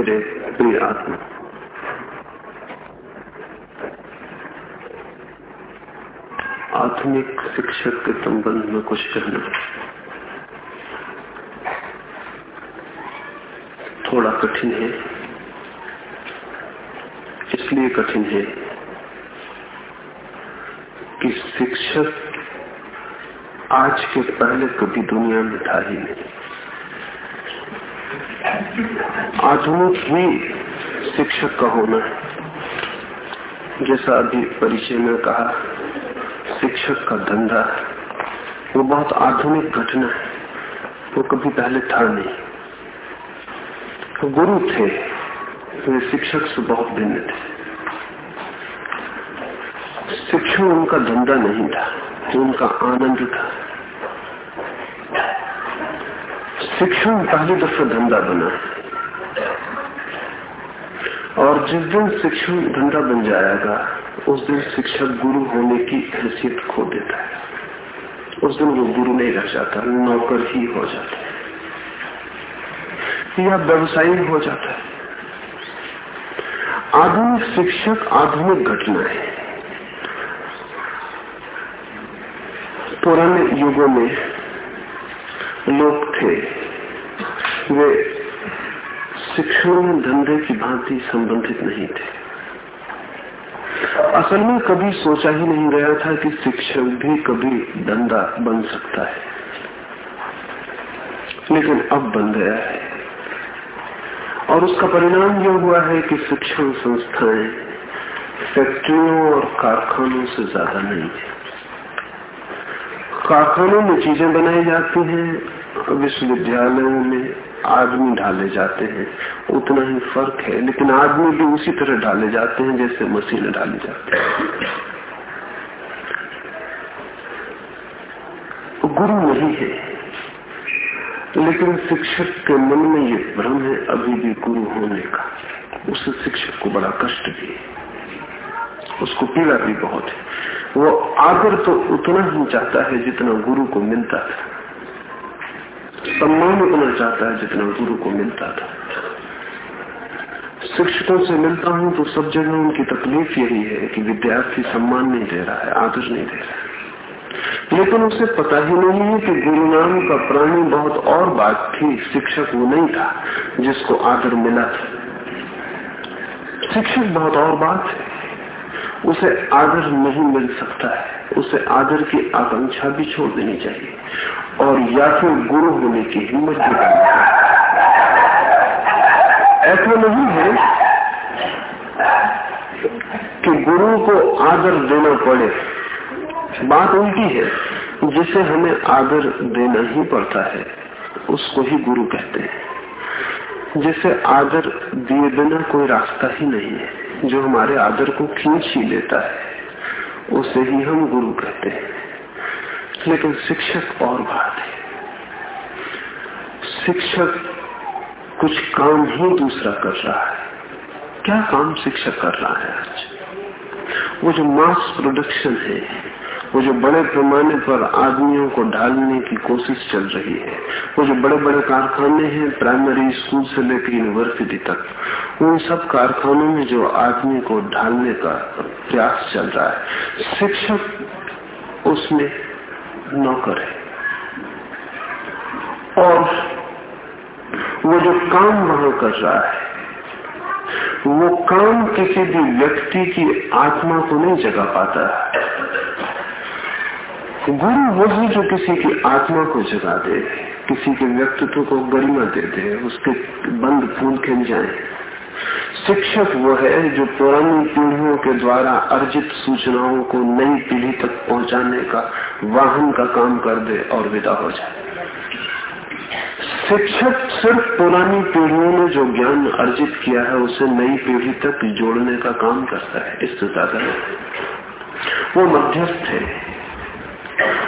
मेरे प्रिय आत्मा आधुनिक शिक्षक के संबंध में कुछ कहना। थोड़ा कठिन है। इसलिए कठिन है कि शिक्षक आज के पहले कभी दुनिया में था ही नहीं। आधुनिक ही शिक्षक का होना है। जैसा अभी परिचय में कहा, शिक्षक का धंधा वो बहुत आधुनिक घटना है। वो कभी पहले था नहीं। गुरु थे, वे शिक्षक से बहुत भिन्न थे। शिक्षण उनका धंधा नहीं था, उनका आनंद था। शिक्षण पहली दफ़ा धंधा बना और जिस दिन शिक्षण धंधा बन जाएगा, उस दिन शिक्षक गुरु होने की हैसियत खो देता है। उस दिन वो गुरु नहीं रह जाता, नौकर ही हो जाता है। या व्यवसायी हो जाता है। आधुनिक शिक्षक आधुनिक घटना है। पुराने युगों में लोग थे वे शिक्षण धंधे की भांति संबंधित नहीं थे। असल में कभी सोचा ही नहीं गया था कि शिक्षक भी कभी धंधा बन सकता है। लेकिन अब बन गया है। और उसका परिणाम यह हुआ है कि शिक्षण संस्थाएँ फैक्ट्रियों और कारखानों से ज़्यादा नहीं है। कारखानों में चीज़ें बनाई जाती हैं, विश्वविद्यालयों में आदमी ढाले जाते हैं। उतना ही फ़र्क है, लेकिन आदमी भी उसी तरह ढाले जाते हैं जैसे मशीन डाली जाती हैं। तो गुरु नहीं है, लेकिन शिक्षक के मन में ये भ्रम है अभी भी गुरु होने का। उस शिक्षक को बड़ा कष्ट भी है, उसको पीड़ा भी बहुत है। वो आदर तो उतना ही चाहता है जितना गुरु को मिलता था। सम्मान उतना चाहता है जितना गुरु को मिलता था। शिक्षकों से मिलता हूँ तो सब जगह उनकी तकलीफ़ यही है कि विद्यार्थी सम्मान नहीं दे रहा है, आदर नहीं दे रहा है। लेकिन उसे पता ही नहीं है कि गुरु नाम का प्राणी बहुत और बात थी, शिक्षक वो नहीं था जिसको आदर मिला था। शिक्षक बहुत और बात है। उसे आदर नहीं मिल सकता है, उसे आदर की आकांक्षा भी छोड़ देनी चाहिए। और या फिर गुरु होने की हिम्मत चाहिए ऐसा नहीं है कि गुरु को आदर देना पड़े। बात उल्टी है, जिसे हमें आदर देना ही पड़ता है, उसको ही गुरु कहते हैं। जिसे आदर दिए बिना कोई रास्ता ही नहीं है, जो हमारे आदर को खींच ही लेता है, उसे ही हम गुरु कहते हैं। लेकिन शिक्षक और बात है। शिक्षक कुछ काम ही दूसरा कर रहा है। क्या काम शिक्षक कर रहा है आज? वो जो मास प्रोडक्शन है, वो जो बड़े पैमाने पर आदमियों को ढालने की कोशिश चल रही है, वो जो बड़े बड़े कारखाने हैं प्राइमरी स्कूल से लेकर यूनिवर्सिटी तक, उन सब कारखानों में जो आदमी को ढालने का प्रयास चल रहा है, शिक्षक उसमें नौकर है। और वो जो काम वहाँ कर रहा है, वो काम किसी भी व्यक्ति की आत्मा को नहीं जगा पाता। गुरु वो वही जो किसी की आत्मा को जगा दे, किसी के व्यक्तित्व को गरिमा दे दे, उसके बंद फूल खिल जाए। शिक्षक वो है जो पुरानी पीढ़ियों के द्वारा अर्जित सूचनाओं को नई पीढ़ी तक पहुँचाने का वाहन का काम कर दे और विदा हो जाए। शिक्षक सिर्फ़ पुरानी पीढ़ियों ने जो ज्ञान अर्जित किया है, उसे नई पीढ़ी तक जोड़ने का काम करता है इससे ज़्यादा वो मध्यस्थ है।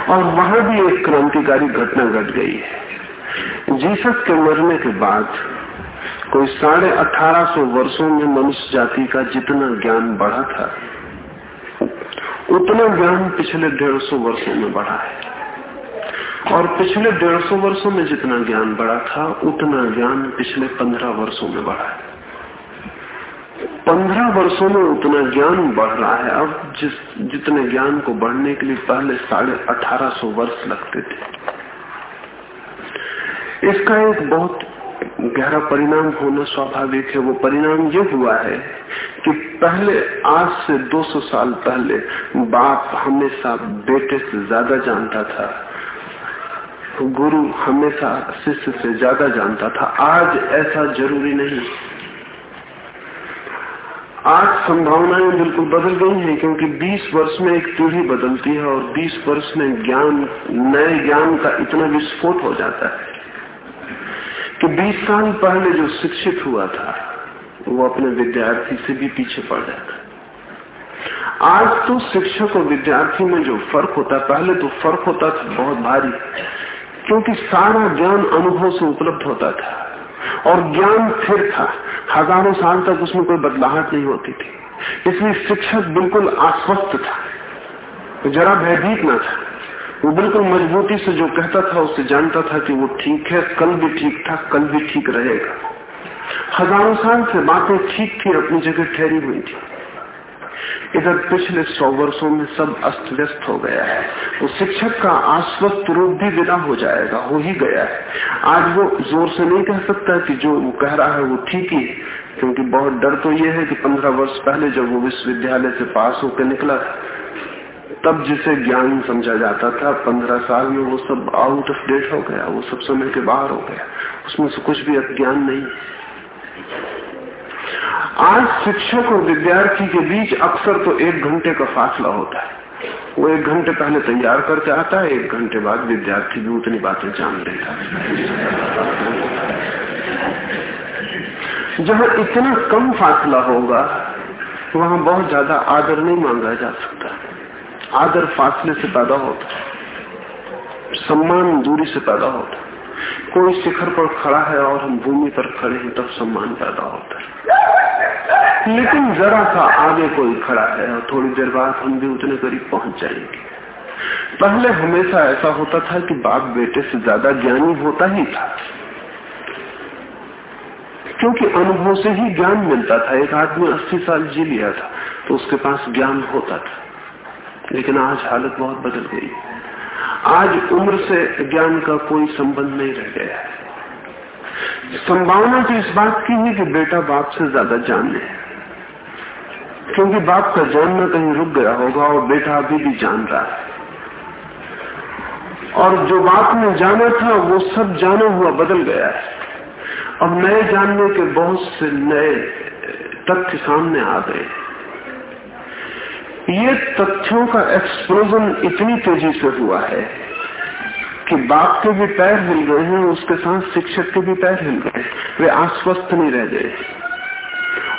और वहाँ भी एक क्रांतिकारी घटना घट गट गई है। जीसस के मरने के बाद कोई साढ़े अठारह सौ वर्षो में मनुष्य जाति का जितना ज्ञान बढ़ा था, उतना ज्ञान पिछले डेढ़ सौ वर्षो में बढ़ा है। और पिछले डेढ़ सौ वर्षो में जितना ज्ञान बढ़ा था, उतना ज्ञान पिछले पंद्रह वर्षों में बढ़ा है। पंद्रह वर्षों में उतना ज्ञान बढ़ रहा है। अब जिस, जितने ज्ञान को बढ़ने के लिए पहले साढ़े अठारह सौ वर्ष लगते थे, इसका एक बहुत गहरा परिणाम होना स्वाभाविक है, वो परिणाम ये हुआ है कि पहले, आज से 200 साल पहले बाप हमेशा बेटे से ज़्यादा जानता था, गुरु हमेशा शिष्य से ज़्यादा जानता था। आज ऐसा ज़रूरी नहीं। आज संभावनाएँ बिल्कुल बदल गई हैं, क्योंकि 20 वर्ष में एक पीढ़ी बदलती है और 20 वर्ष में ज्ञान, नए ज्ञान का इतना विस्फोट हो जाता है। कि 20 साल पहले जो शिक्षित हुआ था, वो अपने विद्यार्थी से भी पीछे पड़ जाता। आज तो शिक्षक और विद्यार्थी में जो फ़र्क होता, पहले तो फ़र्क होता था बहुत भारी, क्योंकि सारा ज्ञान अनुभव से उपलब्ध होता था, और ज्ञान फिर था। हज़ारों साल तक उसमें कोई बदलाहट नहीं होती थी। इसलिए शिक्षक बिल्कुल आश्वस्त था, जरा भयभीत ना था। वो बिल्कुल मजबूती से जो कहता था, उसे जानता था कि वो ठीक है, कल भी ठीक था, कल भी ठीक रहेगा। हज़ारों साल से बातें ठीक थी, अपनी जगह ठहरी हुई थी। इधर पिछले सौ वर्षों में सब अस्त व्यस्त हो गया है। तो शिक्षक का आश्वस्त रूप भी विदा हो जाएगा, हो ही गया है। आज वो ज़ोर से नहीं कह सकता कि जो वो कह रहा है वो ठीक ही, क्योंकि बहुत डर तो ये है कि पंद्रह वर्ष पहले जब वो विश्वविद्यालय से पास होकर निकला था तब जिसे ज्ञान समझा जाता था, पंद्रह साल में वो सब आउट ऑफ़ डेट हो गया, वो सब समय के बाहर हो गया। उसमें से कुछ भी अज्ञान नहीं। आज शिक्षक और विद्यार्थी के बीच अक्सर तो एक घंटे का फासला होता है। वो एक घंटे पहले तैयार करके आता है, एक घंटे बाद विद्यार्थी भी उतनी बातें जान लेता है। जहाँ इतना कम फासला होगा, वहाँ बहुत ज़्यादा आदर नहीं मांगा जा सकता। आदर फासले से पैदा होता है। सम्मान दूरी से पैदा होता है। कोई शिखर पर खड़ा है और हम भूमि पर खड़े हैं, तब सम्मान पैदा होता है। लेकिन जरा सा आगे कोई खड़ा है और थोड़ी देर बाद हम भी उतने करीब पहुँच जाएँगे। पहले हमेशा ऐसा होता था कि बाप बेटे से ज़्यादा ज्ञानी होता ही था। क्योंकि अनुभव से ही ज्ञान मिलता था। एक आदमी अस्सी साल जी लिया था तो उसके पास ज्ञान होता था। लेकिन आज हालत बहुत बदल गई। आज उम्र से ज्ञान का कोई संबंध नहीं रह गया। है संभावना तो इस बात की है कि बेटा बाप से ज़्यादा जान ले। क्योंकि बाप का जानना कहीं रुक गया होगा और बेटा अभी भी जान रहा है। और जो बाप ने जाना था, वो सब जाना हुआ बदल गया है। अब नए जानने के बहुत से नए तथ्य सामने आ गए ये तथ्यों का एक्सप्लोजन इतनी तेज़ी से हुआ है कि बाप के भी पैर हिल गए हैं, उसके साथ शिक्षक के भी पैर हिल गए वे आश्वस्त नहीं रह गए।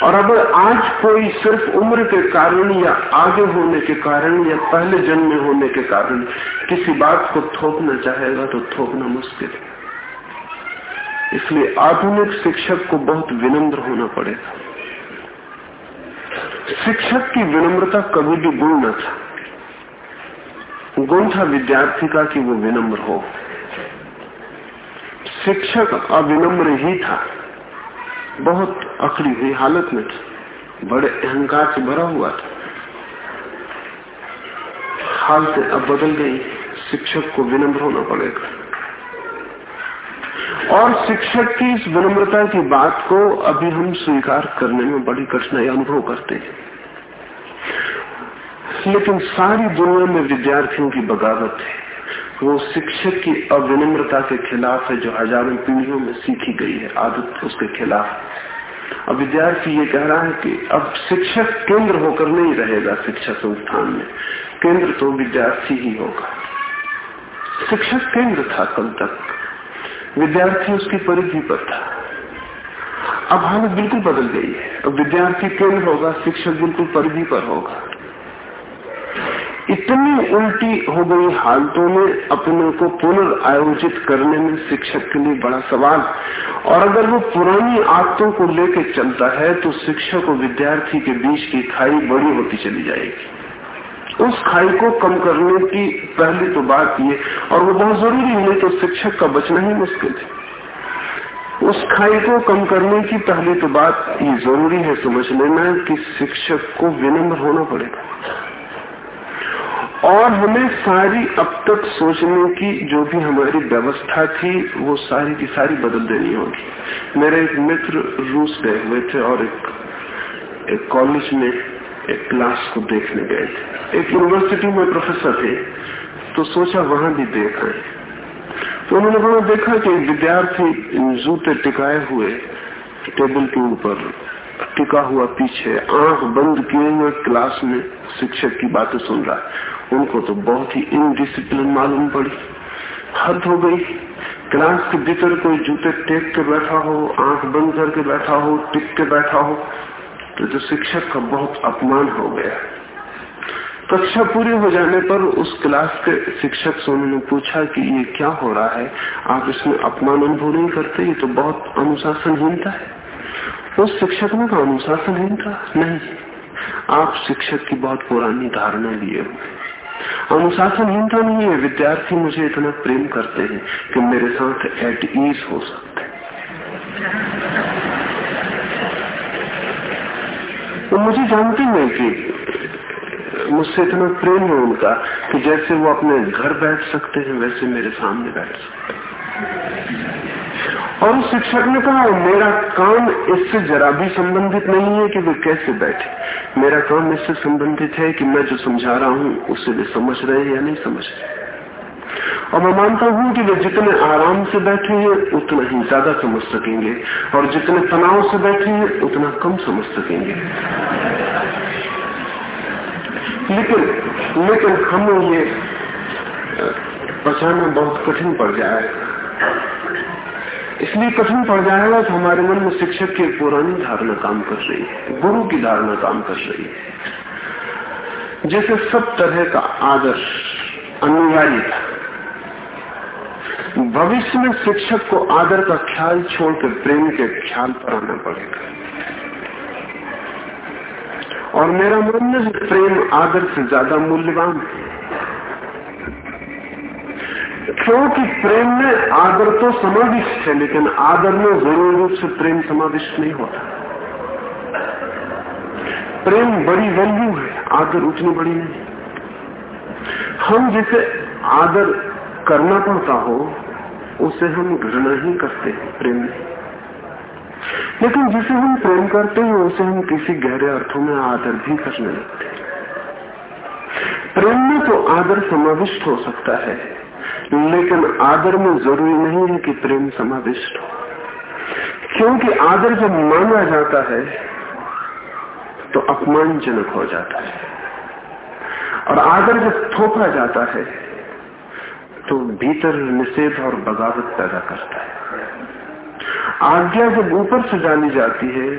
और अगर आज कोई सिर्फ़ उम्र के कारण या आगे होने के कारण या पहले जन्म में होने के कारण किसी बात को थोपना चाहेगा तो थोपना मुश्किल है। इसलिए आधुनिक शिक्षक को बहुत विनम्र होना पड़ेगा। शिक्षक की विनम्रता कभी भी गुण न था। गुण था विद्यार्थी का कि वो विनम्र हो। शिक्षक अविनम्र ही था। बहुत अकड़ी हुई हालत में था। बड़े अहंकार से भरा हुआ था। हालत अब बदल गई। शिक्षक को विनम्र होना पड़ेगा। और शिक्षक की इस विनम्रता की बात को अभी हम स्वीकार करने में बड़ी कठिनाई अनुभव करते हैं। लेकिन सारी दुनिया में विद्यार्थियों की बगावत है। वो शिक्षक की अविनम्रता के खिलाफ है जो हज़ारों पीढ़ियों में सीखी गई है, आदत उसके खिलाफ। अब विद्यार्थी ये कह रहा है कि अब शिक्षक केंद्र होकर नहीं रहेगा शिक्षा संस्थान में। केंद्र तो विद्यार्थी ही होगा। शिक्षक केंद्र था कल तक। विद्यार्थी उसकी परिधि पर था। अब हालत बिल्कुल बदल गई है। अब विद्यार्थी केंद्र होगा, शिक्षक बिल्कुल परिधि पर होगा। इतनी उल्टी हो गई हालतों में अपने को पुनर्आयोजित करने में शिक्षक के लिए बड़ा सवाल। और अगर वो पुरानी आदतों को लेके चलता है तो शिक्षक और विद्यार्थी के बीच की खाई बड़ी होती चली जाएगी। उस खाई को कम करने की पहली तो बात ये और वो बहुत ज़रूरी है तो शिक्षक का बचना ही मुश्किल है। उस खाई को कम करने की पहली तो बात ये ज़रूरी है समझ लेना कि शिक्षक को विनम्र होना पड़ेगा। और हमें सारी अब तक सोचने की जो भी हमारी व्यवस्था थी वो सारी की सारी बदल देनी होगी। मेरे एक मित्र रूस गए हुए थे और एक, एक कॉलेज में एक क्लास को देखने गए थे। एक यूनिवर्सिटी में प्रोफेसर थे तो सोचा वहाँ भी देख आए। तो उन्होंने वहाँ देखा कि विद्यार्थी जूते टिकाए हुए टेबल के ऊपर टिका हुआ पीछे आँख बंद किए हुए क्लास में शिक्षक की बातें सुन रहा है। उनको तो बहुत ही इनडिसिप्लिन मालूम पड़ी। हद हो गई। क्लास के भीतर कोई जूते टेक के बैठा हो, आँख बंद करके बैठा हो, टिक के बैठा हो तो जो शिक्षक का बहुत अपमान हो गया। कक्षा पूरी हो जाने पर उस क्लास के शिक्षक से उन्होंने पूछा कि ये क्या हो रहा है? आप इसमें अपमान अनुभव नहीं करते? ये तो बहुत अनुशासनहीनता है उस शिक्षक ने कहा अनुशासनहीनता नहीं। आप शिक्षक की बहुत पुरानी धारणा लिए अनुशासनहीनता नहीं है। विद्यार्थी मुझे इतना प्रेम करते हैं कि मेरे साथ एट ईज हो सकते तो मुझे जानते हैं कि मुझसे इतना प्रेम है उनका कि जैसे वो अपने घर बैठ सकते हैं, वैसे मेरे सामने बैठ सकते और उस शिक्षक ने कहा, मेरा काम इससे जरा भी संबंधित नहीं है कि वे कैसे बैठे। मेरा काम इससे संबंधित है कि मैं जो समझा रहा हूँ, उसे वे समझ रहे हैं या नहीं समझ रहे और मैं मानता हूँ कि वे जितने आराम से बैठे हैं, उतना ही ज़्यादा समझ सकेंगे। और जितने तनाव से बैठे हैं, उतना कम समझ सकेंगे। लेकिन लेकिन हमें ये बचाना बहुत कठिन पड़ जाएगा इसलिए कठिन पड़ जाएगा कि हमारे मन में शिक्षक की पुरानी धारणा काम कर रही है, गुरु की धारणा काम कर रही है। जैसे सब तरह का आदर्श अनिवार्य था। भविष्य में शिक्षक को आदर का ख्याल छोड़कर प्रेम के ख्याल पर आना पड़ेगा। और मेरा मानना है प्रेम आदर से ज़्यादा मूल्यवान क्योंकि प्रेम में आदर तो समाविष्ट है, लेकिन आदर में ज़रूर रूप से प्रेम समाविष्ट नहीं होता। प्रेम बड़ी वैल्यू है, आदर उतनी बड़ी नहीं। हम जिसे आदर करना पड़ता हो उसे हम घृणा ही करते हैं, प्रेम लेकिन जिसे हम प्रेम करते हैं, उसे हम किसी गहरे अर्थों में आदर भी करने लगते प्रेम में तो आदर समाविष्ट हो सकता है, लेकिन आदर में ज़रूरी नहीं है कि प्रेम समाविष्ट हो। क्योंकि आदर जब माना जाता है तो अपमानजनक हो जाता है। और आदर जब थोपा जाता है तो भीतर निषेध और बगावत पैदा करता है। आज्ञा जब ऊपर से जानी जाती है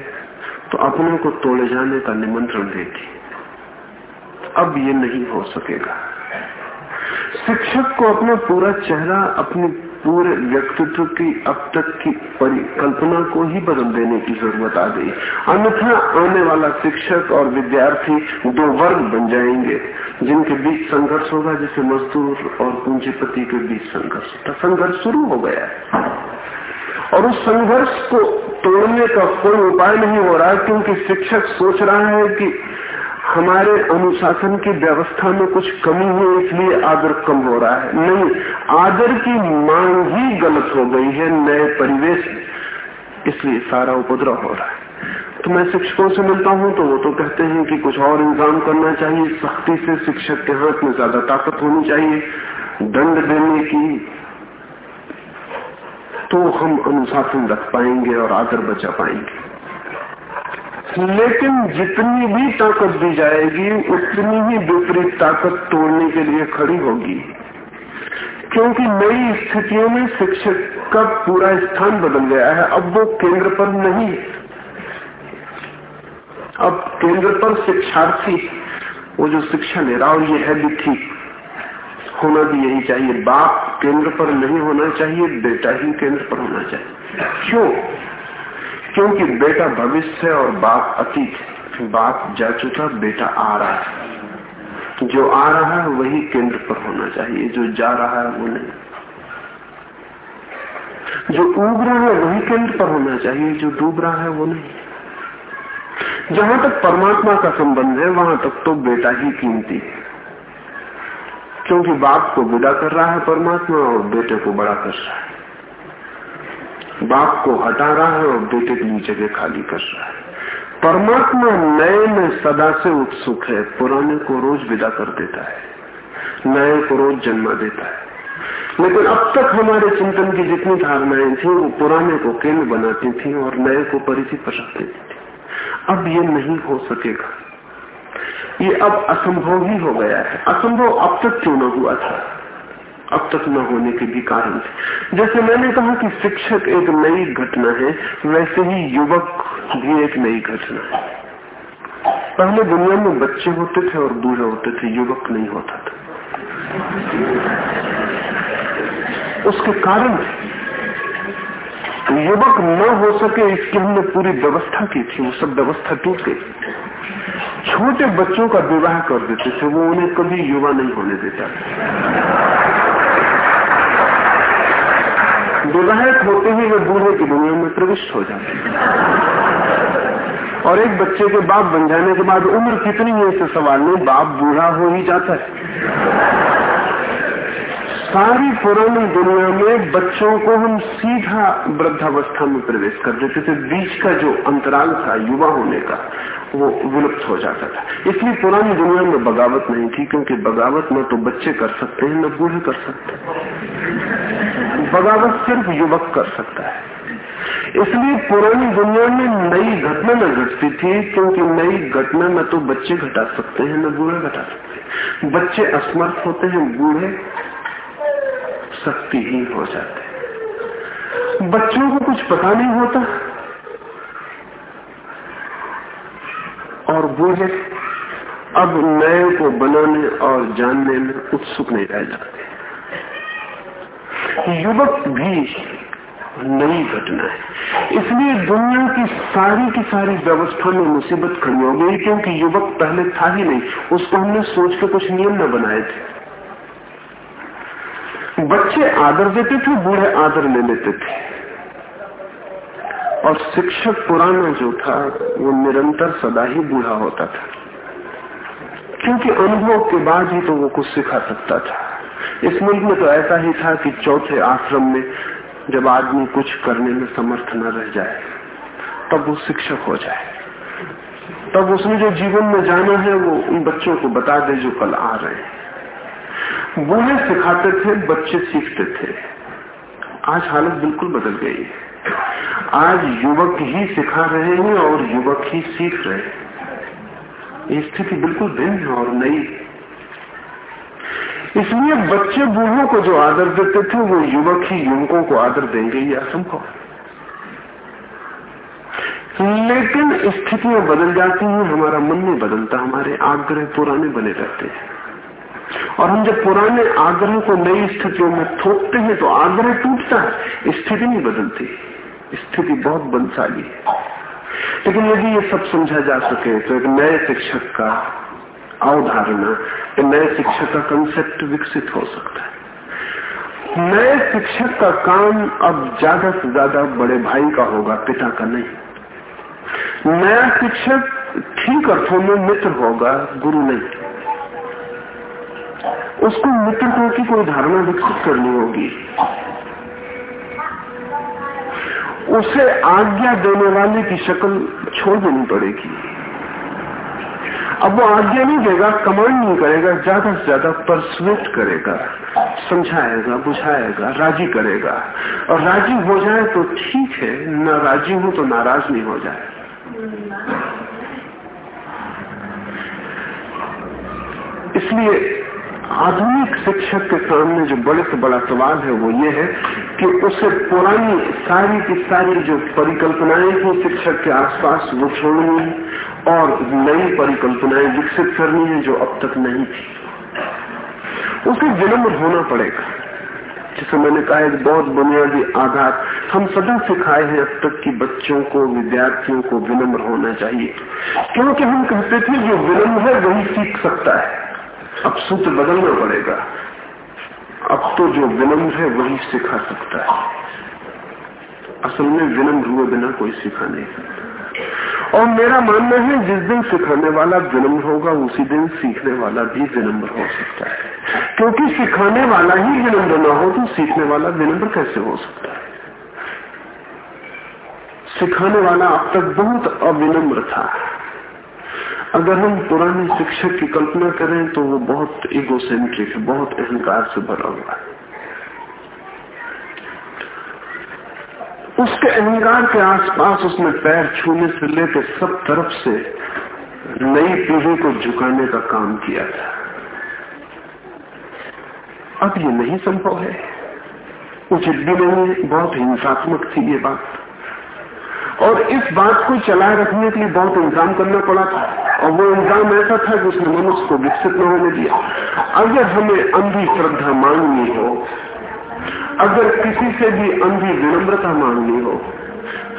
तो अपनों को तोड़े जाने का निमंत्रण देती अब ये नहीं हो सकेगा। शिक्षक को अपना पूरा चेहरा अपनी पूरे व्यक्तित्व की अब तक की परिकल्पना को ही बदल देने की ज़रूरत आ गई। अन्यथा आने वाला शिक्षक और विद्यार्थी दो वर्ग बन जाएँगे, जिनके बीच संघर्ष होगा, जैसे मजदूर और पूंजीपति के बीच संघर्ष होता। संघर्ष शुरू हो गया और उस संघर्ष को तोड़ने का कोई उपाय नहीं हो रहा, क्योंकि शिक्षक सोच रहा है कि हमारे अनुशासन की व्यवस्था में कुछ कमी है, इसलिए आदर कम हो रहा है। नहीं, आदर की मांग ही गलत हो गई है नए परिवेश इसलिए सारा उपद्रव हो रहा है। तो मैं शिक्षकों से मिलता हूँ तो वो तो कहते हैं कि कुछ और इंतज़ाम करना चाहिए। सख्ती से शिक्षक के हाथ में ज़्यादा ताकत होनी चाहिए। दंड देने की तो हम अनुशासन रख पाएँगे और आदर बचा पाएँगे। लेकिन जितनी भी ताकत दी जाएगी, उतनी ही विपरीत ताकत तोड़ने के लिए खड़ी होगी। क्योंकि नई स्थितियों में शिक्षक का पूरा स्थान बदल गया है। अब वो केंद्र पर नहीं। अब केंद्र पर शिक्षार्थी, वो जो शिक्षा ले रहा और ये है भी ठीक होना भी यही चाहिए। बाप केंद्र पर नहीं होना चाहिए, बेटा ही केंद्र पर होना चाहिए। क्यों? क्योंकि बेटा भविष्य है और बाप अतीत है। बाप जा चुका बेटा आ रहा है। जो आ रहा है, वही केंद्र पर होना चाहिए। जो जा रहा है, वो नहीं। जो उग रहा है, वही केंद्र पर होना चाहिए। जो डूब रहा है, वो नहीं। जहाँ तक परमात्मा का संबंध है, वहाँ तक तो बेटा ही कीमती है। क्योंकि बाप को विदा कर रहा है परमात्मा और बेटे को बड़ा कर रहा है। बाप को हटा रहा है और बेटे के जगह खाली कर रहा है। परमात्मा नए में सदा से उत्सुक है, पुराने को रोज विदा कर देता है, नए को रोज जन्मा देता है। लेकिन अब तक हमारे चिंतन की जितनी धारणाएँ थी, वो पुराने को केंद्र बनाती थी और नए को परिधि पर रख देती थी। अब ये नहीं हो सकेगा। ये अब असंभव ही हो गया है। असंभव अब तक क्यों न हुआ था? अब तक न होने के भी कारण थे। जैसे मैंने कहा कि शिक्षक एक नई घटना है, वैसे ही युवक भी एक नई घटना है। पहले दुनिया में बच्चे होते थे और बूढ़े होते थे, युवक नहीं होता था। उसके कारण युवक न हो सके, इसकी हमने पूरी व्यवस्था की थी, वो सब व्यवस्था टूट गई। छोटे बच्चों का विवाह कर देते थे, वो उन्हें कभी युवा नहीं होने देता। विवाहित होते ही वे बूढ़े की दुनिया में प्रविष्ट हो जाते हैं। और एक बच्चे के बाप बन जाने के बाद उम्र कितनी है इसे सवाल नहीं बाप बूढ़ा हो ही जाता है। सारी पुरानी दुनिया में बच्चों को हम सीधा वृद्धावस्था में प्रवेश कर देते थे। बीच का जो अंतराल था, युवा होने का, वो विलुप्त हो जाता था। इसलिए पुरानी दुनिया में बगावत नहीं थी, क्योंकि बगावत न तो बच्चे कर सकते हैं, न बूढ़े कर सकते बगावत सिर्फ़ युवक कर सकता है। इसलिए पुरानी दुनिया में नई घटना न घटती थी, क्योंकि नई घटना न तो बच्चे घटा सकते हैं, न बूढ़े घटा सकते हैं। बच्चे असमर्थ होते हैं, बूढ़े शक्तिहीन हो जाते हैं। बच्चों को कुछ पता नहीं होता, और बूढ़े अब नए को बनाने और जानने में उत्सुक नहीं रह जाते। युवक भी नई घटना है। इसलिए दुनिया की सारी की सारी व्यवस्था में मुसीबत खड़ी हो गई, क्योंकि युवक पहले था ही नहीं। उसको हमने सोच के कुछ नियम न बनाए थे। बच्चे आदर देते थे, बूढ़े आदर ले लेते थे। और शिक्षक पुराना जो था, वो निरंतर सदा ही बूढ़ा होता था। क्योंकि अनुभव के बाद ही तो वो कुछ सिखा सकता था। इस मुल्क में तो ऐसा ही था कि चौथे आश्रम में जब आदमी कुछ करने में समर्थ न रह जाए, तब वो शिक्षक हो जाए। तब उसने जो जीवन में जाना है, वो उन बच्चों को बता दे जो कल आ रहे हैं। बूढ़े सिखाते थे, बच्चे सीखते थे। आज हालत बिल्कुल बदल गई है। आज युवक ही सिखा रहे हैं और युवक ही सीख रहे हैं। स्थिति बिल्कुल भिन्न है और नई इसलिए बच्चे बूढ़ों को जो आदर देते थे, वो युवक ही युवकों को आदर देंगे ये असंभव लेकिन स्थितियाँ बदल जाती हैं, हमारा मन नहीं बदलता, हमारे आग्रह पुराने बने रहते हैं। और हम जब पुराने आग्रह को नई स्थितियों में थोपते हैं तो आग्रह टूटता है, स्थिति नहीं बदलती। स्थिति बहुत बलशाली है। लेकिन यदि ये सब समझा जा सके तो एक नए शिक्षक का अवधारणा नए शिक्षक का कंसेप्ट विकसित हो सकता है। नए शिक्षक का काम अब ज़्यादा से ज़्यादा बड़े भाई का होगा, पिता का नहीं। नया शिक्षक ठीक अर्थों में मित्र होगा, गुरु नहीं। उसको मित्रता की कोई धारणा विकसित करनी होगी। उसे आज्ञा देने वाले की शक्ल छोड़ देनी पड़ेगी। अब वो आज्ञा नहीं देगा, कमांड नहीं करेगा, ज़्यादा से ज़्यादा परसुएट करेगा, समझाएगा, बुझाएगा, राज़ी करेगा। और राज़ी हो जाए तो ठीक है, न राज़ी हो तो नाराज़ नहीं हो जाए। इसलिए आधुनिक शिक्षक के सामने जो बड़े से बड़ा सवाल है, वो ये है कि उसे पुरानी सारी की सारी जो परिकल्पनाएँ थी शिक्षक के आसपास, वो छोड़नी और नई परिकल्पनाएँ विकसित करनी है जो अब तक नहीं थी। उसे विनम्र होना पड़ेगा। जैसे मैंने कहा, एक बहुत बुनियादी आधार हम सदा सिखाए हैं अब तक कि बच्चों को, विद्यार्थियों को विनम्र होना चाहिए। क्योंकि हम कहते थे, जो विनम्र है, वही सीख सकता है। अब सूत्र बदलना पड़ेगा। अब तो जो विनम्र है, वही सिखा सकता है। असल में विनम्र हुए बिना कोई सिखा नहीं सकता। और मेरा मानना है, जिस दिन सिखाने वाला विनम्र होगा, उसी दिन सीखने वाला भी विनम्र हो सकता है। क्योंकि सिखाने वाला ही विनम्र ना हो तो सीखने वाला विनम्र कैसे हो सकता है? सिखाने वाला अब तक बहुत अविनम्र था। अगर हम पुराने शिक्षक की कल्पना करें तो वो बहुत इगोसेंट्रिक बहुत अहंकार से भरा हुआ है। उसके अहंकार के आसपास उसने पैर छूने से लेकर सब तरफ़ से नई पीढ़ी को झुकाने का काम किया था। अब ये नहीं संभव है। उचित भी नहीं बहुत हिंसात्मक थी ये बात। और इस बात को चलाए रखने के लिए बहुत इंतज़ाम करना पड़ा था। और वो इंतज़ाम ऐसा था कि उसने मनुष्य को विकसित न होने दिया। अगर हमें अंधी श्रद्धा मांगनी हो अगर किसी से भी अंधी विनम्रता मांगनी हो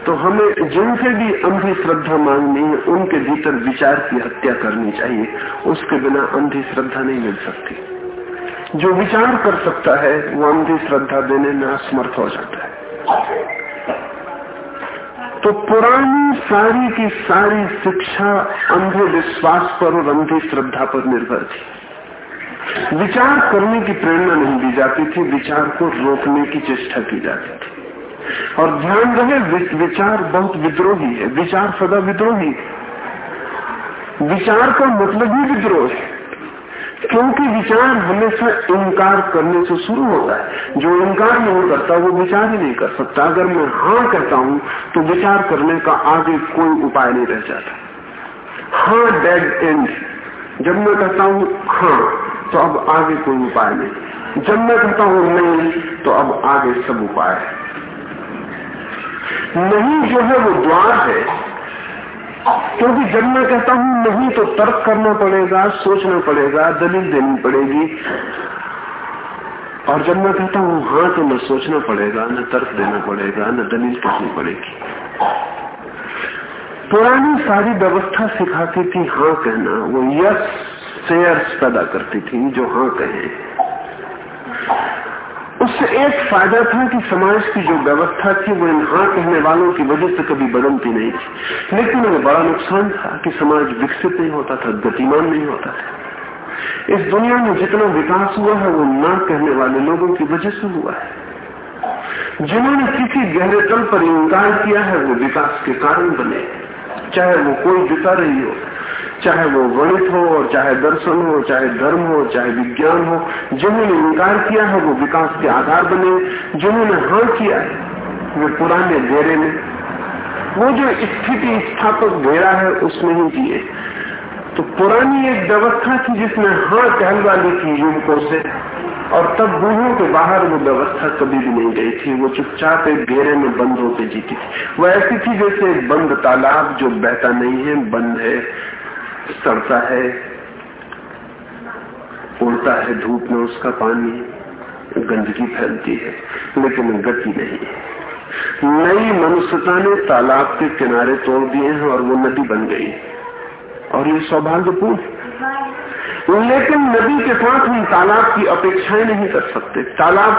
तो हमें जिनसे भी अंधी श्रद्धा मांगनी है, उनके भीतर विचार की हत्या करनी चाहिए। उसके बिना अंधी श्रद्धा नहीं मिल सकती। जो विचार कर सकता है, वो अंधी श्रद्धा देने में असमर्थ हो जाता है। तो पुरानी सारी की सारी शिक्षा अंधे विश्वास पर और अंधी श्रद्धा पर निर्भर थी। विचार करने की प्रेरणा नहीं दी जाती थी, विचार को रोकने की चेष्टा की जाती थी। और ध्यान रहे विचार बहुत विद्रोही है, विचार सदा विद्रोही। विचार का मतलब ही विद्रोह है, क्योंकि विचार हमेशा इनकार करने से शुरू होता है। जो इनकार नहीं करता, वो विचार ही नहीं कर सकता। अगर मैं हाँ कहता हूँ तो विचार करने का आगे कोई उपाय नहीं रह जाता। हाँ डेड एंड जब मैं कहता हूँ हाँ तो अब आगे कोई उपाय नहीं। जब मैं कहता हूँ नहीं तो अब आगे सब उपाय है। नहीं जो है वो द्वार है। क्योंकि जब मैं कहता हूँ नहीं तो तर्क करना पड़ेगा, सोचना पड़ेगा, दलील देनी पड़ेगी। और जब मैं कहता हूँ हाँ तो न सोचना पड़ेगा, न तर्क देना पड़ेगा, न दलील कहनी पड़ेगी। पुरानी सारी व्यवस्था सिखाती थी हाँ कहना, वो यस शेयर्स पैदा करती थी, जो हाँ कहे। उससे एक फ़ायदा था कि समाज की जो व्यवस्था थी, वो इन हाँ कहने वालों की वजह से कभी बदलती नहीं थी। लेकिन वो बड़ा नुकसान था कि समाज विकसित नहीं होता था, गतिमान नहीं होता था। इस दुनिया में जितना विकास हुआ है, वो ना कहने वाले लोगों की वजह से हुआ है। जिन्होंने किसी गहरे तल पर इंकार किया है, वो विकास के कारण बने। चाहे वो कोई जुटा रही हो, चाहे वो गणित हो और चाहे दर्शन हो, चाहे धर्म हो, चाहे विज्ञान हो, जिन्होंने इनकार किया है, वो विकास के आधार बने, जिन्होंने हाँ किया है, वे पुराने घेरे में, वो जो स्थिति स्थापक घेरा है, उसमें ही जिए। तो पुरानी एक व्यवस्था थी जिसमें हाँ कहलवा ली थी युवकों से, और तब बूढ़ों के बाहर वो व्यवस्था कभी भी नहीं गई थी। वो चुपचाप एक घेरे में बंद होकर जीती थी। वो ऐसी थी जैसे बंद तालाब जो बहता नहीं है, बंद है, सड़ता है, उड़ता है धूप में उसका पानी, गंदगी फैलती है, लेकिन गति नहीं है। नई मनुष्यता ने तालाब के किनारे तोड़ दिए हैं और वो नदी बन गई। और ये सौभाग्यपूर्ण लेकिन नदी के साथ हम तालाब की अपेक्षाएँ नहीं कर सकते। तालाब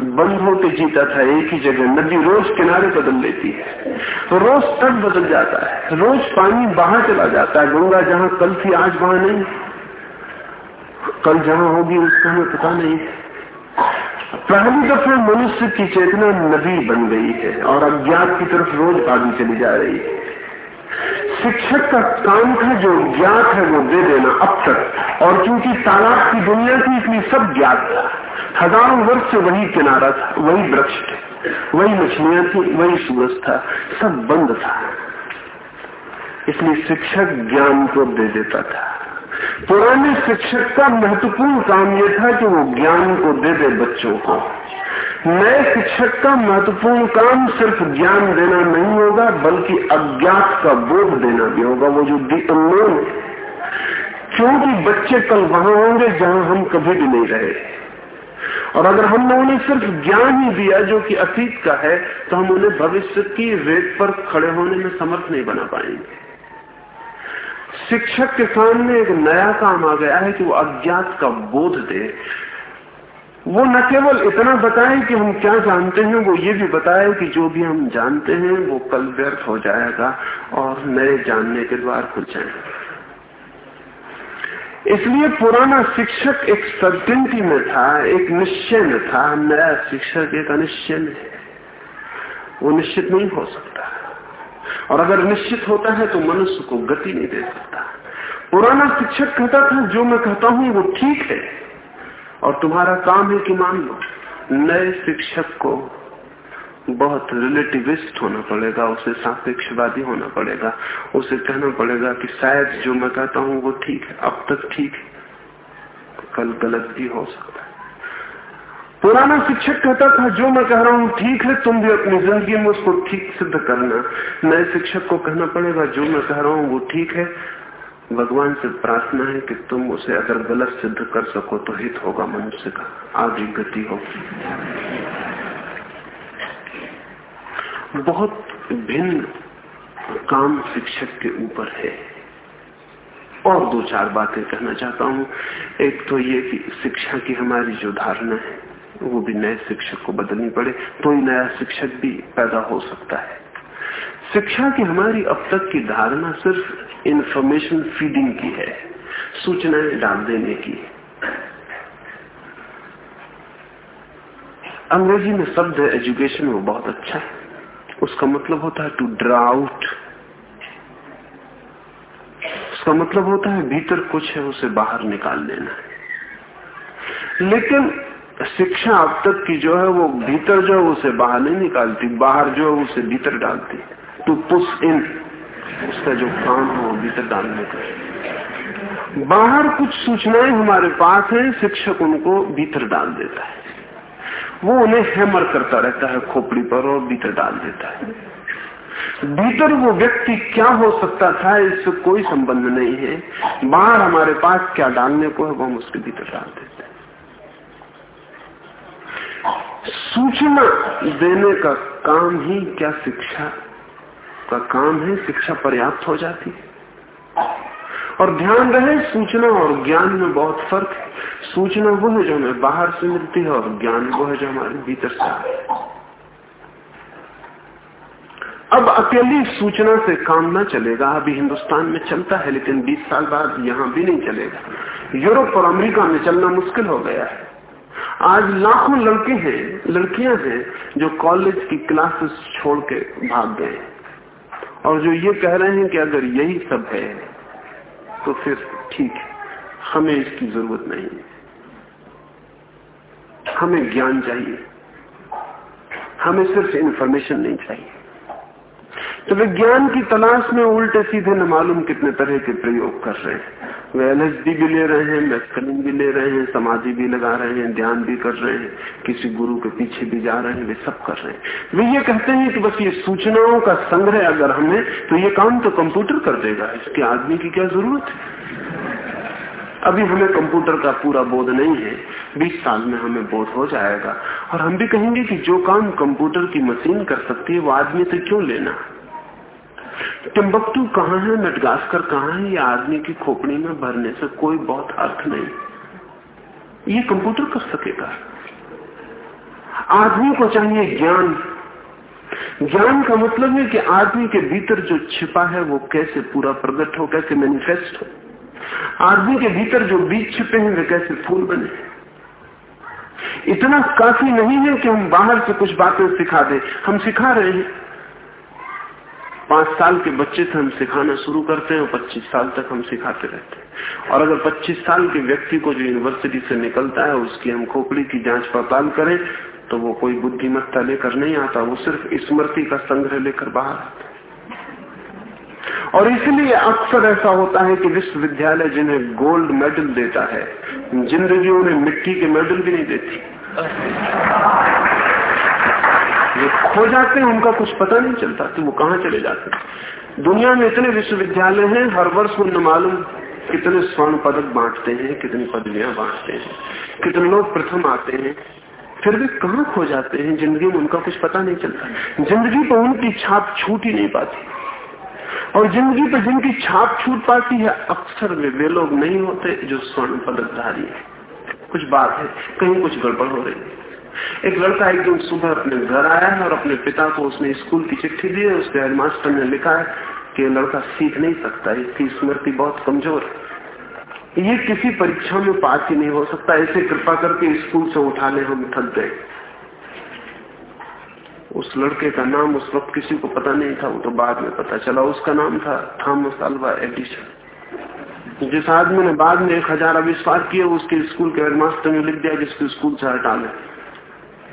बंद होते जीता था, एक ही जगह। नदी रोज किनारे बदल लेती है। तो रोज तट बदल जाता है। रोज पानी बाहर चला जाता है। गंगा जहाँ कल थी, आज वहाँ नहीं। कल जहाँ होगी, उसका हमें पता नहीं। पहली दफे मनुष्य की चेतना नदी बन गई है और अज्ञात की तरफ़ रोज आगे चली जा रही है। शिक्षक का काम था जो ज्ञात है, वो दे देना अब तक। और क्योंकि तालाब की दुनिया थी इसलिए सब ज्ञात था हज़ारों वर्ष से वही किनारा था, वही वृक्ष थे, वही मछलियाँ थी, वही सूरज था, सब बंद था। इसलिए शिक्षक ज्ञान को दे देता था। पुराने शिक्षक का महत्वपूर्ण काम यह था कि वो ज्ञान को दे दे बच्चों को। नए शिक्षक का महत्वपूर्ण काम सिर्फ़ ज्ञान देना नहीं होगा, बल्कि अज्ञात का बोध देना भी होगा, वो जो दी अनोन क्योंकि बच्चे कल वहाँ होंगे जहाँ हम कभी भी नहीं रहे। और अगर हमने उन्हें सिर्फ़ ज्ञान ही दिया जो कि अतीत का है तो हम उन्हें भविष्य की रेत पर खड़े होने में समर्थ नहीं बना पाएँगे। शिक्षक के सामने एक नया काम आ गया है कि वो अज्ञात का बोध दे वो न केवल इतना बताए कि हम क्या जानते हैं, वो ये भी बताए कि जो भी हम जानते हैं, वो कल व्यर्थ हो जाएगा और नए जानने के द्वार खुल जाएँगे। इसलिए पुराना शिक्षक एक सर्टेनिटी में था, एक निश्चय में था, नया शिक्षक एक अनिश्चय में वो निश्चित नहीं हो सकता। और अगर निश्चित होता है तो मनुष्य को गति नहीं दे सकता। पुराना शिक्षक कहता था, जो मैं कहता हूँ, वो ठीक है। और तुम्हारा काम है कि मान लो, नए शिक्षक को बहुत रिलेटिविस्ट होना पड़ेगा, उसे सापेक्षवादी होना पड़ेगा, उसे कहना पड़ेगा कि शायद जो मैं कहता हूँ वो ठीक है, अब तक ठीक है, कल गलत भी हो सकता है। पुराना शिक्षक कहता था, जो मैं कह रहा हूँ ठीक है, तुम भी अपनी ज़िंदगी में उसको ठीक सिद्ध करना। नए शिक्षक को कहना पड़ेगा, जो मैं कह रहा हूँ वो ठीक है भगवान से प्रार्थना है कि तुम उसे अगर गलत सिद्ध कर सको तो हित होगा, मनुष्य का आगे गति होगी। बहुत भिन्न काम शिक्षक के ऊपर है। और दो चार बातें कहना चाहता हूँ। एक तो ये कि शिक्षा की हमारी जो धारणा है, वो भी नए शिक्षक को बदलनी पड़े तो ही नया शिक्षक भी पैदा हो सकता है। शिक्षा की हमारी अब तक की धारणा सिर्फ़ इंफॉर्मेशन फीडिंग की है, सूचनाएँ डाल देने की। अंग्रेज़ी में शब्द है एजुकेशन वो बहुत अच्छा है। उसका मतलब होता है टू ड्राउट उसका मतलब होता है भीतर कुछ है उसे बाहर निकाल लेना लेकिन शिक्षा अब तक की जो है वो भीतर जो है उसे बाहर नहीं निकालती, बाहर जो है उसे भीतर डालती टू पुश इन उसका जो काम है वो भीतर डालने का बाहर कुछ सूचनाएँ हमारे पास है, शिक्षक उनको भीतर डाल देता है। वो उन्हें हैमर करता रहता है खोपड़ी पर और भीतर डाल देता है। भीतर वो व्यक्ति क्या हो सकता था, इससे कोई संबंध नहीं है। बाहर हमारे पास क्या डालने को है, वो हम उसके भीतर डाल देते सूचना देने का काम ही क्या शिक्षा का काम है? शिक्षा पर्याप्त हो जाती है। और ध्यान रहे, सूचना और ज्ञान में बहुत फ़र्क है। सूचना वो है जो हमें बाहर से मिलती है और ज्ञान वो है जो हमारे भीतर से है। अब अकेली सूचना से काम न चलेगा। अभी हिंदुस्तान में चलता है, लेकिन 20 साल बाद यहाँ भी नहीं चलेगा। यूरोप और अमेरिका में चलना मुश्किल हो गया है। आज लाखों लड़के हैं, लड़कियाँ हैं, जो कॉलेज की क्लासेस छोड़ के भाग गए और जो ये कह रहे हैं कि अगर यही सब है तो फिर ठीक है, हमें इसकी ज़रूरत नहीं है। हमें ज्ञान चाहिए। हमें सिर्फ़ इंफॉर्मेशन नहीं चाहिए। तो वे ज्ञान की तलाश में उल्टे सीधे न मालूम कितने तरह के प्रयोग कर रहे हैं। वे एलएसडी भी ले रहे हैं मैस्कलिन भी ले रहे हैं, समाधि भी लगा रहे हैं, ध्यान भी कर रहे हैं, किसी गुरु के पीछे भी जा रहे हैं, वे सब कर रहे हैं। वे ये कहते हैं कि बस ये सूचनाओं का संग्रह अगर हमें तो ये काम तो कंप्यूटर कर देगा, इसके आदमी की क्या ज़रूरत है? अभी हमें कंप्यूटर का पूरा बोध नहीं है 20 साल में हमें बोध हो जाएगा। और हम भी कहेंगे कि जो काम कंप्यूटर की मशीन कर सकती है, वो आदमी से क्यों लेना? टिम्बकटू कहाँ है मेडगास्कर कहाँ है, ये आदमी की खोपड़ी में भरने से कोई बहुत अर्थ नहीं। ये कंप्यूटर कर सकेगा? आदमी को चाहिए ज्ञान। ज्ञान का मतलब है कि आदमी के भीतर जो छिपा है, वो कैसे पूरा प्रकट हो, कैसे मैनिफेस्ट हो। आदमी के भीतर जो बीज छिपे हैं, वे कैसे फूल बने इतना काफ़ी नहीं है कि हम बाहर से कुछ बातें सिखा दें। हम सिखा रहे हैं। पाँच साल के बच्चे से हम सिखाना शुरू करते हैं और पच्चीस साल तक हम सिखाते रहते हैं। और अगर पच्चीस साल के व्यक्ति को जो यूनिवर्सिटी से निकलता है, उसकी हम खोपड़ी की जाँच पड़ताल करें तो वो कोई बुद्धिमत्ता लेकर नहीं आता, वो सिर्फ़ स्मृति का संग्रह लेकर बाहर आता और इसलिए अक्सर ऐसा होता है कि विश्वविद्यालय जिन्हें गोल्ड मेडल देता है ज़िंदगी उन्हें मिट्टी के मेडल भी नहीं देती। वो खो जाते हैं, उनका कुछ पता नहीं चलता कि वो कहाँ चले जाते हैं। दुनिया में इतने विश्वविद्यालय हैं, हर वर्ष वो न मालूम कितने स्वर्ण पदक बांटते हैं, कितनी पदवियाँ बांटते हैं, कितने लोग प्रथम आते हैं। फिर भी कहाँ खो जाते हैं, ज़िंदगी में उनका कुछ पता नहीं चलता। ज़िंदगी पर उनकी छाप छूट ही नहीं पाती। और ज़िंदगी पर जिनकी छाप छूट पाती है, अक्सर वे वे लोग नहीं होते जो स्वर्ण पदकधारी है। कुछ बात है, कहीं कुछ गड़बड़ हो रही है। एक लड़का एक दिन सुबह अपने घर आया है और अपने पिता को उसने स्कूल की चिट्ठी दी है, उसके हेडमास्टर ने लिखा है कि लड़का सीख नहीं सकता, इसकी स्मृति बहुत कमज़ोर है। ये किसी परीक्षा में पास ही नहीं हो सकता, ऐसे कृपा करके स्कूल से उठा ले हम थक गए। उस लड़के का नाम उस वक्त किसी को पता नहीं था, वो तो बाद में पता चला, उसका नाम था थॉमस अल्वा एडिशन जिस आदमी ने बाद में एक हज़ार आविष्कार किए उसके स्कूल के हेडमास्टर ने लिख दिया, जिसको स्कूल से हटा ले।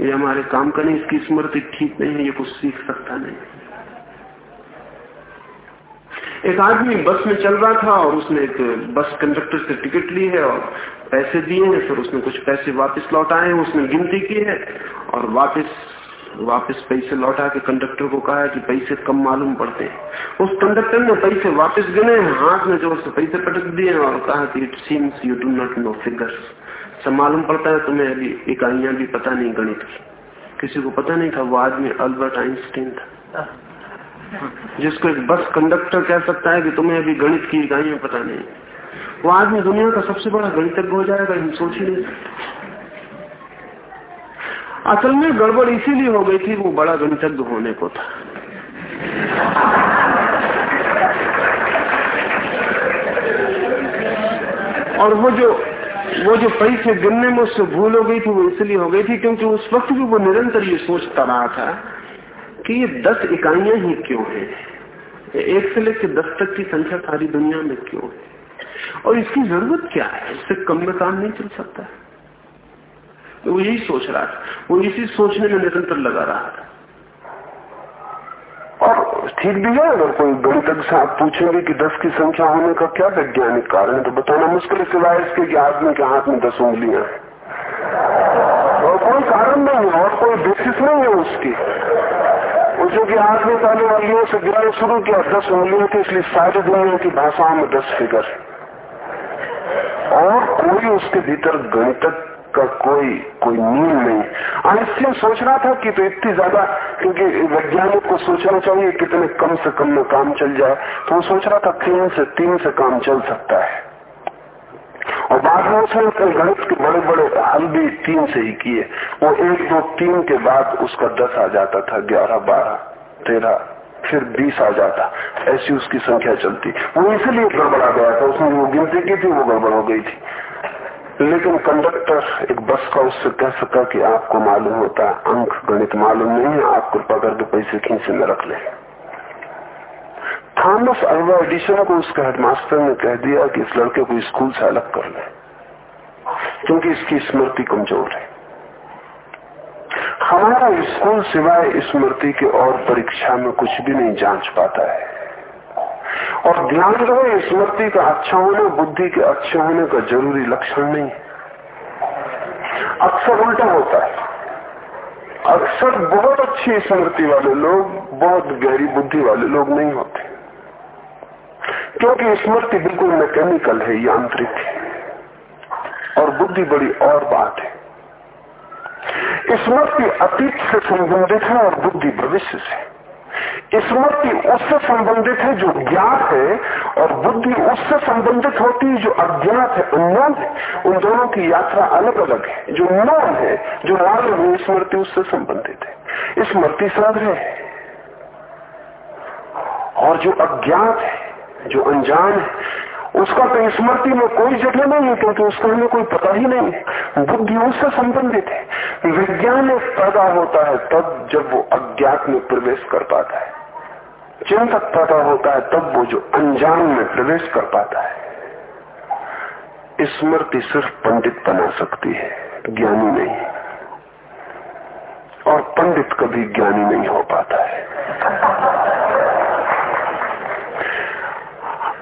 ये हमारे काम का नहीं, इसकी स्मृति ठीक नहीं है, ये कुछ सीख सकता नहीं। एक आदमी बस में चल रहा था और उसने एक बस कंडक्टर से टिकट ली है और पैसे दिए हैं, फिर उसने कुछ पैसे वापस लौटाए हैं, उसने गिनती की है और वापस वापस पैसे लौटा के कंडक्टर को कहा कि पैसे कम मालूम पड़ते हैं। उस कंडक्टर ने पैसे वापस गिने, हाथ में जो उससे पैसे पटक दिए और कहा कि it seems you do not know figures सब मालूम पड़ता है तुम्हें अभी इकाइयाँ भी पता नहीं गणित की। किसी को पता नहीं था वो आदमी अल्बर्ट आइंस्टीन था। जिसको एक बस कंडक्टर कह सकता है कि तुम्हें अभी गणित की इकाइयाँ पता नहीं। वो आदमी दुनिया का सबसे बड़ा गणितज्ञ हो जाएगा, हम सोच ही नहीं असल में गड़बड़ इसीलिए हो गई थी वो बड़ा गणितज्ञ होने को था। और वो जो वो जो पैसे गिनने में उससे भूल हो गई थी, वो इसलिए हो गई थी क्योंकि उस वक्त भी वो निरंतर ये सोचता रहा था कि ये दस इकाइयाँ ही क्यों है? एक से लेकर दस तक की संख्या सारी दुनिया में क्यों है? और इसकी ज़रूरत क्या है? इससे कम में काम नहीं चल सकता। तो वो यही सोच रहा था। वो इसी सोचने में निरंतर लगा रहा था। और ठीक भी है, अगर कोई गणितज्ञ से आप पूछेंगे कि दस की संख्या होने का क्या वैज्ञानिक कारण है तो बताना मुश्किल सिवाय इसके कि आदमी के हाथ में दस उंगलियाँ हैं। और कोई कारण नहीं है, और कोई बेसिस नहीं है उसकी। उसे कि आदमी पहले उंगलियों से गिराना शुरू किया, दस उंगलियों की इसलिए सारी दुनिया की भाषाओं में दस फिगर। और कोई उसके भीतर गणितज्ञ का कोई कोई नील नहीं। आइंस्टीन सोच रहा था कि तो इतनी ज़्यादा, क्योंकि वैज्ञानिक को सोचना चाहिए कितने कम से कम में काम चल जाए तो वो सोच रहा था तीन से तीन से काम चल सकता है। और बाद में उसने गणित के बड़े बड़े हल भी तीन से ही किए। वो एक, दो, तीन के बाद उसका दस आ जाता था, ग्यारह, बारह, तेरह, फिर बीस आ जाता। ऐसी उसकी संख्या चलती। वो इसलिए गड़बड़ा गया था, उसने वो गिनती की थी, वो गड़बड़ हो गई थी। लेकिन कंडक्टर एक बस का उससे कह सका कि आपको मालूम होता है, अंक गणित मालूम नहीं है, आप कृपा करके पैसे खींचे में रख ले। थॉमस अल्वा एडिशन को उसके हेडमास्टर ने कह दिया कि इस लड़के को स्कूल से अलग कर ले, क्योंकि इसकी स्मृति कमज़ोर है। हमारा स्कूल सिवाय स्मृति के और परीक्षा में कुछ भी नहीं जाँच पाता है। और ध्यान रहे स्मृति का अच्छा होना, बुद्धि के अच्छे होने का ज़रूरी लक्षण नहीं। अक्सर उल्टा होता है। अक्सर बहुत अच्छी स्मृति वाले लोग, बहुत गहरी बुद्धि वाले लोग नहीं होते। क्योंकि स्मृति बिल्कुल मैकेनिकल है, यांत्रिक है। और बुद्धि बड़ी और बात है। स्मृति अतीत से संबंधित है और बुद्धि भविष्य से। स्मृति उससे संबंधित है जो ज्ञात है और बुद्धि उससे संबंधित होती है जो अज्ञात है अनोन है। उन दोनों की यात्रा अलग अलग है। जो नोन है, जो मालूम है स्मृति उससे संबंधित है। स्मृति संग्रह है। और जो अज्ञात है, जो अनजान है उसका तो स्मृति में कोई जगह नहीं है, क्योंकि उसका हमें कोई पता ही नहीं। बुद्धि उससे संबंधित है। विज्ञान पैदा होता है, तब जब वो अज्ञात में प्रवेश कर पाता है। चिंतक पैदा होता है, तब वो जो अनजान में प्रवेश कर पाता है। स्मृति सिर्फ़ पंडित बना सकती है, ज्ञानी नहीं। और पंडित कभी ज्ञानी नहीं हो पाता है।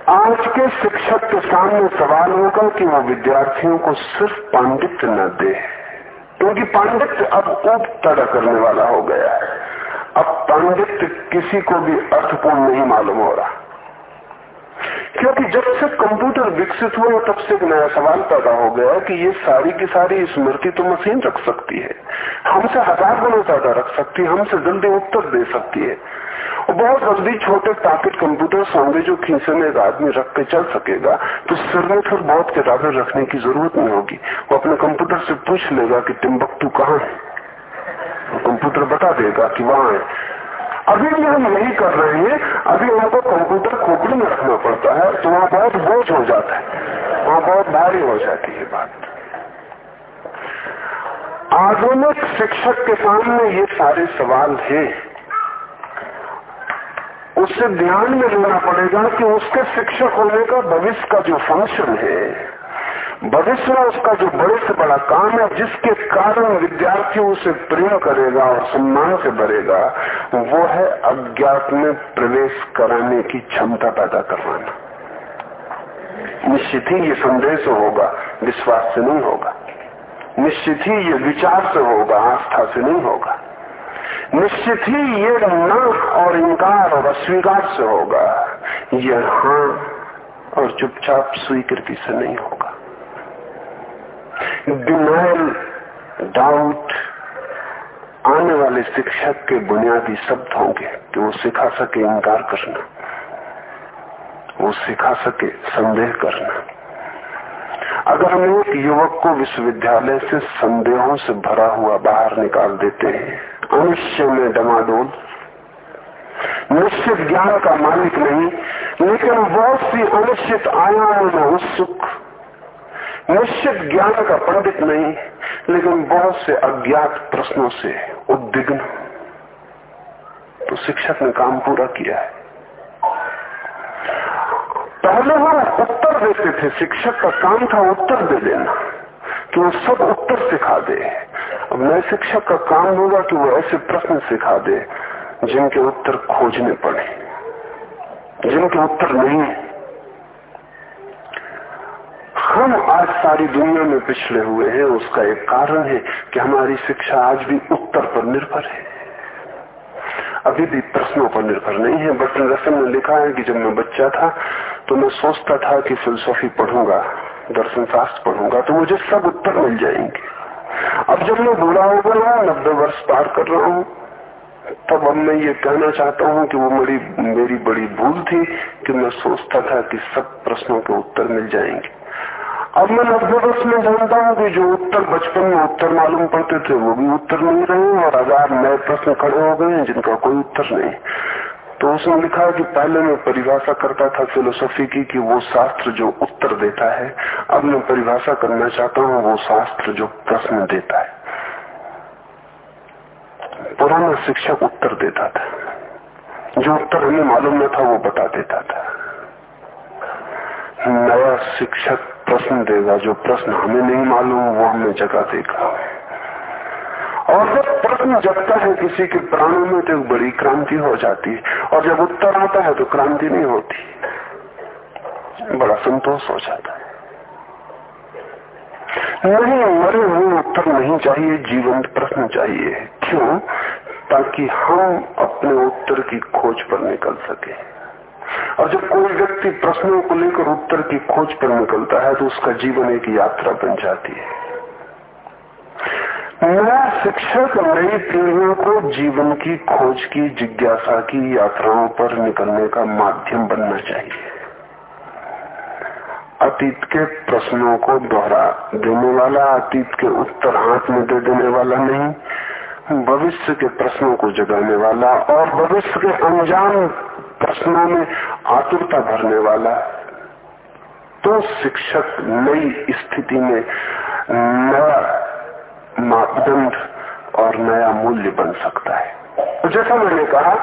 आज के शिक्षक के सामने सवाल होगा कि वो विद्यार्थियों को सिर्फ़ पांडित्य न दे, क्योंकि पांडित्य अब ऊप तड़ा करने वाला हो गया है। अब पांडित्य किसी को भी अर्थपूर्ण नहीं मालूम हो रहा। क्योंकि जब से कंप्यूटर विकसित हुआ तब से एक नया सवाल पैदा हो गया कि ये सारी की सारी स्मृति तो मशीन रख सकती है। हमसे हज़ार गुना ज़्यादा रख सकती है, हमसे जल्दी उत्तर दे सकती है। और बहुत जल्दी छोटे पैकेट कंप्यूटर होंगे जो खींचे में एक आदमी रख के चल सकेगा तो सिर में फिर बहुत किताबें रखने की ज़रूरत नहीं होगी। वो अपने कंप्यूटर से पूछ लेगा कि टिम्बकटू कहाँ है? कंप्यूटर बता देगा कि वहाँ है। अभी भी हम यही कर रहे हैं, अभी हमको कंप्यूटर खोपड़ी में रखना पड़ता है तो वहाँ बहुत बोझ हो जाता है। वहाँ बहुत भारी हो जाती है बात। आधुनिक शिक्षक के सामने ये सारे सवाल हैं। उससे ध्यान में लेना पड़ेगा कि उसके शिक्षक होने का भविष्य का जो फ़ंक्शन है, भविष्य में उसका जो बड़े से बड़ा काम है, जिसके कारण विद्यार्थी उसे प्रेम करेगा और सम्मान से भरेगा वो है अज्ञात में प्रवेश कराने की क्षमता पैदा करवाना। निश्चित ही ये संदेह से होगा, विश्वास से नहीं होगा। निश्चित ही ये विचार से होगा, आस्था से नहीं होगा। निश्चित ही ये न और इनकार और अस्वीकार से होगा। ये हाँ और चुपचाप स्वीकृति से नहीं होगा। डिनाइल डाउट आने वाले शिक्षक के बुनियादी शब्द होंगे कि वो सिखा सके इंकार करना, वो सिखा सके संदेह करना। अगर हम एक युवक को विश्वविद्यालय से संदेहों से भरा हुआ बाहर निकाल देते हैं अनिश्चय में डमाडोल निश्चित ज्ञान का मालिक नहीं, लेकिन बहुत सी अनिश्चित आयाम में उत्सुक निश्चित ज्ञान का पंडित नहीं, लेकिन बहुत से अज्ञात प्रश्नों से उद्विग्न तो शिक्षक ने काम पूरा किया है। पहले हम उत्तर देते थे, शिक्षक का काम था उत्तर दे देना कि वो सब उत्तर सिखा दे। अब नए शिक्षक का काम होगा कि वो ऐसे प्रश्न सिखा दे, जिनके उत्तर खोजने पड़े, जिनके उत्तर नहीं। है हम आज सारी दुनिया में पिछड़े हुए हैं, उसका एक कारण है कि हमारी शिक्षा आज भी उत्तर पर निर्भर है। अभी भी प्रश्नों पर निर्भर नहीं है बटन रसन ने लिखा है कि जब मैं बच्चा था तो मैं सोचता था कि फिलोसॉफी पढ़ूँगा, दर्शन शास्त्र पढ़ूँगा तो मुझे सब उत्तर मिल जाएँगे। अब जब मैं बूढ़ा हो गया नब्बे वर्ष पार कर रहा हूँ, तब अब मैं ये कहना चाहता हूँ कि वो मेरी मेरी बड़ी भूल थी कि मैं सोचता था कि सब प्रश्नों के उत्तर मिल जाएँगे। अब मैं लगभग में जानता हूँ कि जो उत्तर बचपन में उत्तर मालूम पड़ते थे, वो भी उत्तर नहीं रहे और हज़ार नए प्रश्न खड़े हो गए, जिनका कोई उत्तर नहीं। तो उसने लिखा कि पहले मैं परिभाषा करता था फिलोसॉफी की कि वो शास्त्र जो उत्तर देता है, अब मैं परिभाषा करना चाहता हूँ, वो शास्त्र जो प्रश्न देता है। पुराना शिक्षक उत्तर देता था। जो उत्तर हमें मालूम न था, वो बता देता था। नया शिक्षक प्रश्न देगा, जो प्रश्न हमें नहीं मालूम, वो हमें जगा देगा और जब प्रश्न जगता है, किसी के प्राणों में तो एक बड़ी क्रांति हो जाती है, और जब उत्तर आता है तो क्रांति नहीं होती। बड़ा संतोष हो जाता है। नहीं, मरे हुए उत्तर नहीं चाहिए, जीवंत प्रश्न चाहिए। क्यों? ताकि हम अपने उत्तर की खोज पर निकल सके। और जब कोई व्यक्ति प्रश्नों को लेकर उत्तर की खोज पर निकलता है तो उसका जीवन एक यात्रा बन जाती है। नया शिक्षक, नई पीढ़ियों को जीवन की खोज की, जिज्ञासा की यात्राओं पर निकलने का माध्यम बनना चाहिए। अतीत के प्रश्नों को दोहरा देने वाला, अतीत के उत्तर हाथ में दे देने वाला नहीं, भविष्य के प्रश्नों को जगाने वाला और भविष्य के अनजान प्रश्नों में आतुरता भरने वाला तो शिक्षक नई स्थिति में नया मापदंड और नया मूल्य बन सकता है। तो जैसा मैंने कहा,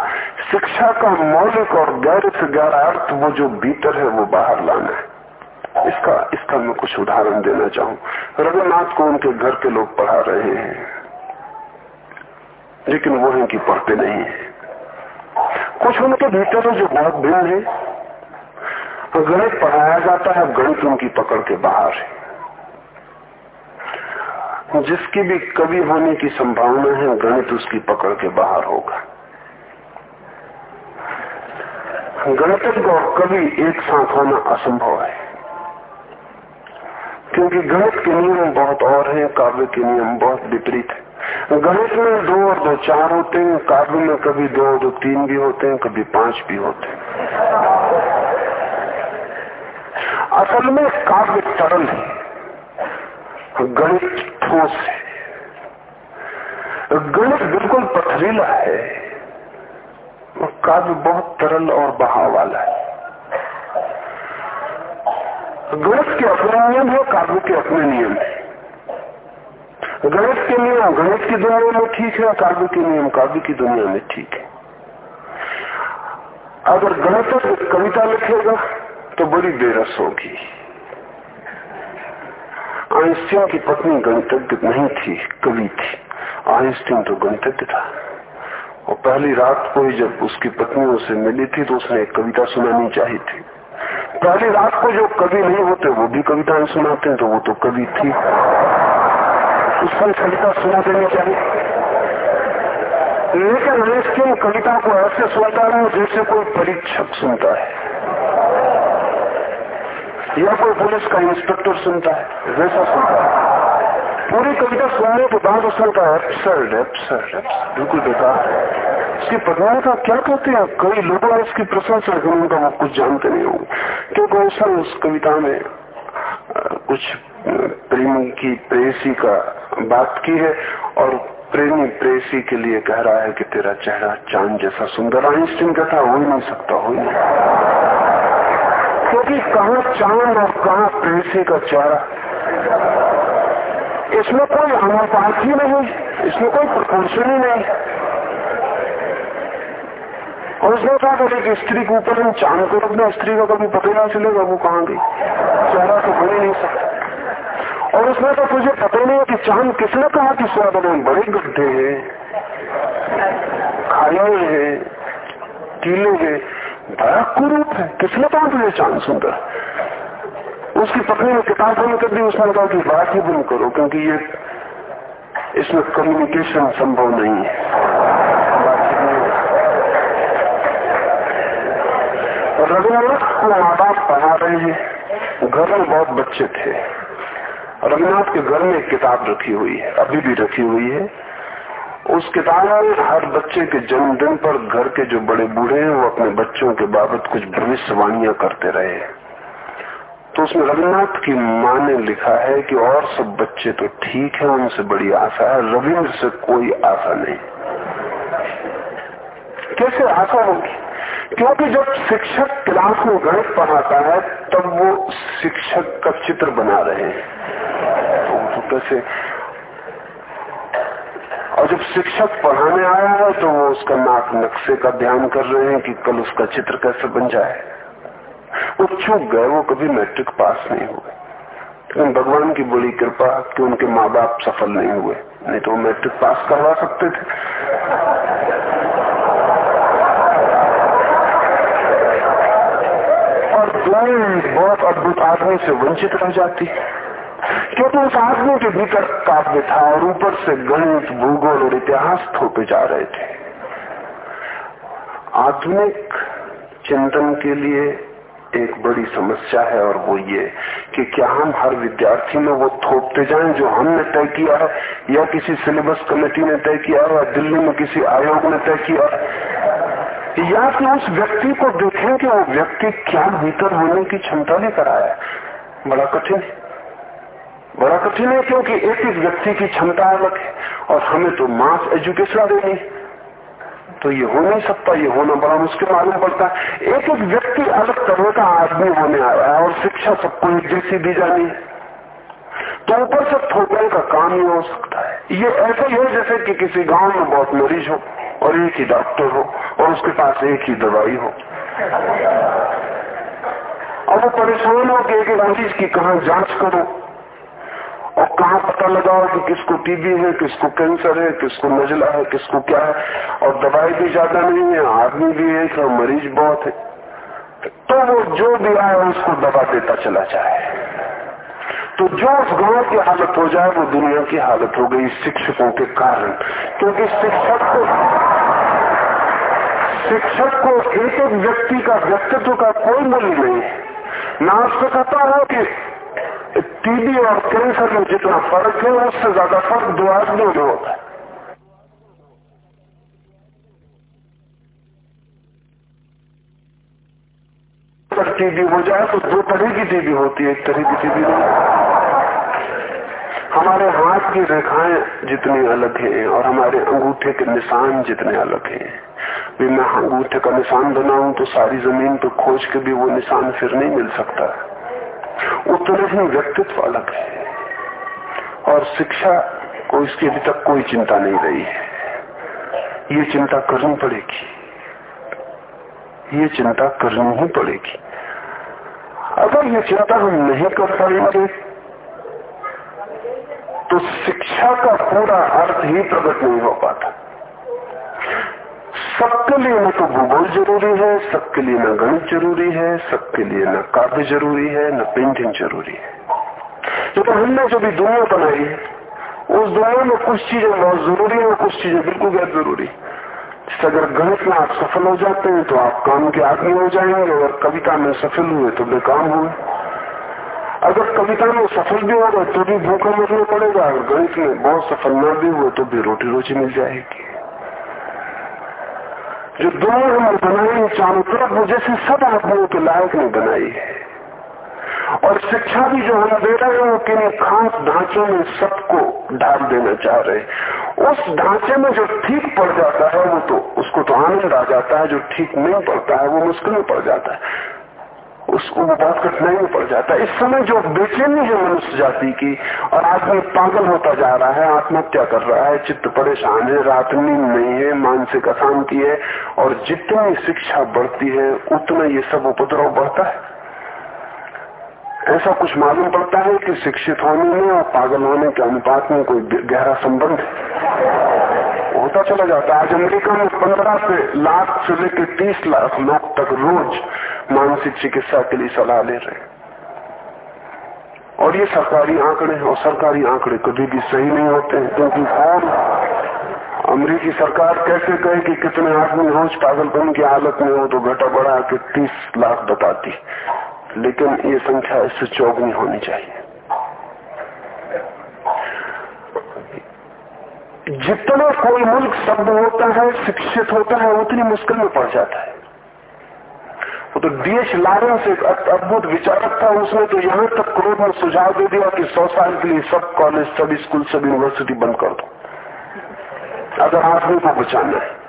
शिक्षा का मौलिक और गैर से गहरा अर्थ वो जो भीतर है, वो बाहर लाना है। इसका इसका मैं कुछ उदाहरण देना चाहूँ। रविनाथ को उनके घर के लोग पढ़ा रहे हैं, लेकिन वो है कि पढ़ते नहीं है। कुछ उनके भीतर है जो बहुत भिन्न है तो गणित पढ़ाया जाता है, गणित उनकी पकड़ के बाहर है। जिसकी भी कवि होने की संभावना है, गणित उसकी पकड़ के बाहर होगा। गणितज्ञ और कवि एक साथ होना असंभव है। क्योंकि गणित के नियम बहुत और हैं, काव्य के नियम बहुत विपरीत है। गणित में दो और दो, चार होते हैं, काव्य में कभी दो और दो, तीन भी होते हैं, कभी पाँच भी होते हैं। असल में काव्य तरल है, गणित ठोस है। गणित बिल्कुल पथरीला है काव्य बहुत तरल और बहाव वाला है। गणित के अपने नियम है, काव्य के अपने नियम है। गणित के नियम, गणित की दुनिया में ठीक है, काव्य के नियम, काव्य की दुनिया में ठीक है। अगर गणित कविता लिखेगा तो बड़ी बेरस होगी। आइंस्टीन की पत्नी गणितज्ञ नहीं थी, कवि थी। आइंस्टीन तो गणितज्ञ था। और पहली रात को ही जब उसकी पत्नी उसे मिली थी तो उसने एक कविता सुनानी चाहिए थी। पहली रात को जो कवि नहीं होते, वो भी कविताएँ सुनाते हैं तो वो तो कवि थी। उसकी कविता सुना देनी चाहिए लेकिन आइंस्टीन कविता को ऐसे सुनता रहा जैसे कोई परीक्षक सुनता है। या कोई पुलिस का इंस्पेक्टर सुनता है, वैसा सुनता है। पूरी कविता सुनने के बाद उसने कहा एप्सर्ड एप्सर्ड बिल्कुल बेकार उसकी पत्नी का क्या कहते हैं? कई लोगों ने उसकी प्रशंसा की उनका कुछ जानते नहीं होंगे क्योंकि उस कविता में कुछ प्रेमी की प्रेसी का बात की है और प्रेमी प्रेसी के लिए कह रहा है कि तेरा चेहरा चाँद जैसा सुंदर आइंस्टीन कहता हो ही नहीं सकता, हो ही क्योंकि कहा चाँद और कहा प्रेसी का चेहरा? इसमें कोई अनुपात ही नहीं, इसमें कोई प्रपोर्शन ही नहीं। और उसने कहा था एक स्त्री के ऊपर हम चाँद को रखना, स्त्री का कभी पता नहीं चलेगा वो कहाँ गई। चेहरा तो बन ही नहीं सकता। और उसने तो तुझे पता नहीं कि चाँद किसने कहा कि स्वाद बड़े गड्ढे हैं खाए है, कीले हैं, बड़ा कुरूप है। किसने कहा तुझे चाँद सुंदर? उसकी पत्नी ने किताब बंद कर दी, उसने कहा कि बात ही बंद करो, क्योंकि ये इसमें कम्युनिकेशन संभव नहीं है। रघुनाथ को माँ बाप पढ़ा रहे हैं। घर में बहुत बच्चे थे। रघुनाथ के घर में एक किताब रखी हुई है, अभी भी रखी हुई है। उस किताब में हर बच्चे के जन्मदिन पर घर के जो बड़े बूढ़े हैं, वो अपने बच्चों के बाबत कुछ भविष्यवाणियाँ करते रहे तो उसमें रविन्द्रनाथ की माँ ने लिखा है कि और सब बच्चे तो ठीक है, उनसे बड़ी आशा है। रविन्द्र से कोई आशा नहीं। कैसे आशा होगी? क्योंकि जब शिक्षक क्लास में गणित पढ़ाता है तब वो शिक्षक का चित्र बना रहे हैं। तो, कैसे? और जब शिक्षक पढ़ाने आया है तो वो उसका नाक नक्शे का ध्यान कर रहे हैं कि कल उसका चित्र कैसे बन जाए। वो चूक गए वो कभी मैट्रिक पास नहीं हुए। लेकिन भगवान की बड़ी कृपा कि उनके माँ बाप सफल नहीं हुए। नहीं तो वो मैट्रिक पास करवा सकते थे। दुनिया बहुत अद्भुत आदमी से वंचित रह जाती। क्योंकि उस आदमी के भीतर काव्य था और ऊपर से गणित, भूगोल और इतिहास थोपे जा रहे थे। आधुनिक चिंतन के लिए एक बड़ी समस्या है और वो ये कि क्या हम हर विद्यार्थी में वो थोपते जाएँ जो हमने तय किया है, या किसी सिलेबस कमेटी ने तय किया है, या दिल्ली में किसी आयोग ने तय किया है। या कि उस व्यक्ति को देखें कि वो व्यक्ति क्या भीतर होने की क्षमता लेकर आया बड़ा कठिन है। बड़ा कठिन है क्योंकि एक एक व्यक्ति की क्षमता अलग है और हमें तो मास एजुकेशन देनी तो ये हो नहीं सकता, ये होना बड़ा मुश्किल मालूम पड़ता है। एक एक व्यक्ति अलग तरह का आदमी होने आया है और शिक्षा सबको एक जैसी दी जानी है। तो ऊपर से थोपने का काम ही हो सकता है। ये ऐसे ही है जैसे कि किसी गाँव में बहुत मरीज़ हो। और एक ही डॉक्टर हो, और उसके पास एक ही दवाई हो। और वो परेशान हो कि एक मरीज़ की कहा जाँच करो। और कहा पता लगाओ कि किसको टीबी है, किसको कैंसर है, किसको नजला है, किसको क्या है। और दवाई भी ज़्यादा नहीं है, आदमी भी है तो मरीज़ बहुत है। तो वो जो भी आए उसको दवा देता चला जाए। तो जो उस गाँव की हालत हो जाए, वो दुनिया की हालत हो गई शिक्षकों के कारण। क्योंकि शिक्षक को शिक्षक को एक एक व्यक्ति का व्यक्तित्व का कोई मूल्य नहीं। मैं उसको कहता हूँ कि टीबी और कैंसर में जितना फ़र्क है, उससे ज़्यादा फ़र्क दो आदमी में होता है। अगर टीबी हो जाए तो दो तरह की टीबी होती है, एक तरह की टीबी नहीं। हमारे हाथ की रेखाएँ जितनी अलग हैं और हमारे अंगूठे के निशान जितने अलग हैं। भी मैं अंगूठे का निशान बनाऊँ तो सारी ज़मीन पर खोज के भी वो निशान फिर नहीं मिल सकता। उतने ही व्यक्तित्व अलग है। और शिक्षा को इसकी अभी तक कोई चिंता नहीं रही है। ये चिंता करनी पड़ेगी। ये चिंता करनी ही पड़ेगी। अगर ये चिंता हम नहीं कर पाएँगे तो शिक्षा का पूरा अर्थ ही प्रकट नहीं हो पाता। सबके लिए न तो भूगोल ज़रूरी है, सबके लिए न गणित ज़रूरी है, सबके लिए न काव्य ज़रूरी है, न पेंटिंग ज़रूरी है। तो हमने जो भी दुनिया बनाई है, उस दुनिया में कुछ चीज़ें बहुत ज़रूरी है और कुछ चीज़ें बिल्कुल गैर ज़रूरी अगर गणित में आप सफल हो जाते हैं तो आप काम के आदमी हो जाएँगे और कविता में सफल हुए तो बेकाम हुए। अगर कविता में सफल भी हो गए तो भी भूखा मरना पड़ेगा अगर गणित में बहुत सफल न भी हुए तो भी रोटी रोजी मिल जाएगी। जो दुनिया हमने बनाई चारों तरफ़ वो जैसे सब आदमियों के लायक ने बनाई है। और शिक्षा भी जो हम दे रहे हैं किन खास ढांचों में सबको ढाल देना चाह रहे उस ढांचे में जो ठीक पड़ जाता है, वो तो उसको तो आनंद आ जाता है, जो ठीक नहीं पड़ता है, वो मुश्किल में पड़ जाता है। उसको वो बहुत कठिनाई में पड़ जाता है। इस समय जो बेचैनी है मनुष्य जाति की, और आदमी पागल होता जा रहा है, आत्महत्या कर रहा है, चित्त परेशान है, रात नींद नहीं है, मानसिक अशांति है, और जितनी शिक्षा बढ़ती है, उतना ये सब उपद्रव बढ़ता है। ऐसा कुछ मालूम पड़ता है कि शिक्षित होने में और पागल होने के अनुपात में कोई गहरा संबंध होता चला जाता है। आज अमेरिका में पंद्रह से लाख से लेकर तीस लाख लोग तक रोज मानसिक चिकित्सा के लिए सलाह ले रहे और ये सरकारी आंकड़े और सरकारी आंकड़े कभी भी सही नहीं होते हैं, क्योंकि कौन? अमरीकी सरकार कैसे कहे कि कितने आदमी रोज पागलपन की हालत में हो तो घटा बढ़ा के तीस लाख बताती। लेकिन ये संख्या इससे चौगनी होनी चाहिए। जितना कोई मुल्क शब्द होता है, शिक्षित होता है, उतनी मुश्किल में पड़ जाता है। वो तो डीएच लारेंस एक अद्भुत विचारक था, उसने तो यहाँ तक क्रोध में सुझाव दे दिया कि सौ साल के लिए सब कॉलेज सब स्कूल सब यूनिवर्सिटी बंद कर दो। अगर आदमी को बचाना है।